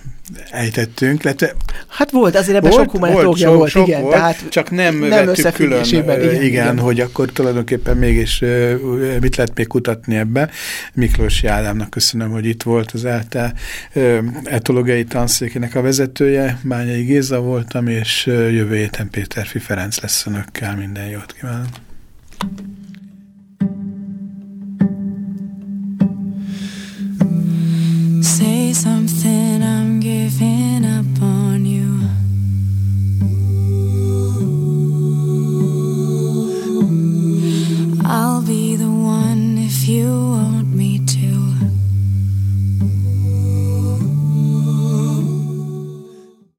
ejtettünk. Lett, hát volt, azért ebben sok humánetológia volt, volt, sok igen. Volt, tehát csak nem, nem vettük külön, igen, igen, igen, hogy akkor tulajdonképpen mégis mit lehet még kutatni ebbe. Miklós Ádámnak köszönöm, hogy itt volt az ELTE etológiai tanszékének a vezetője. Bányai Géza voltam, és jövő héten Péter Fi Ferenc lesz önökkel. Minden jót kívánok! Say something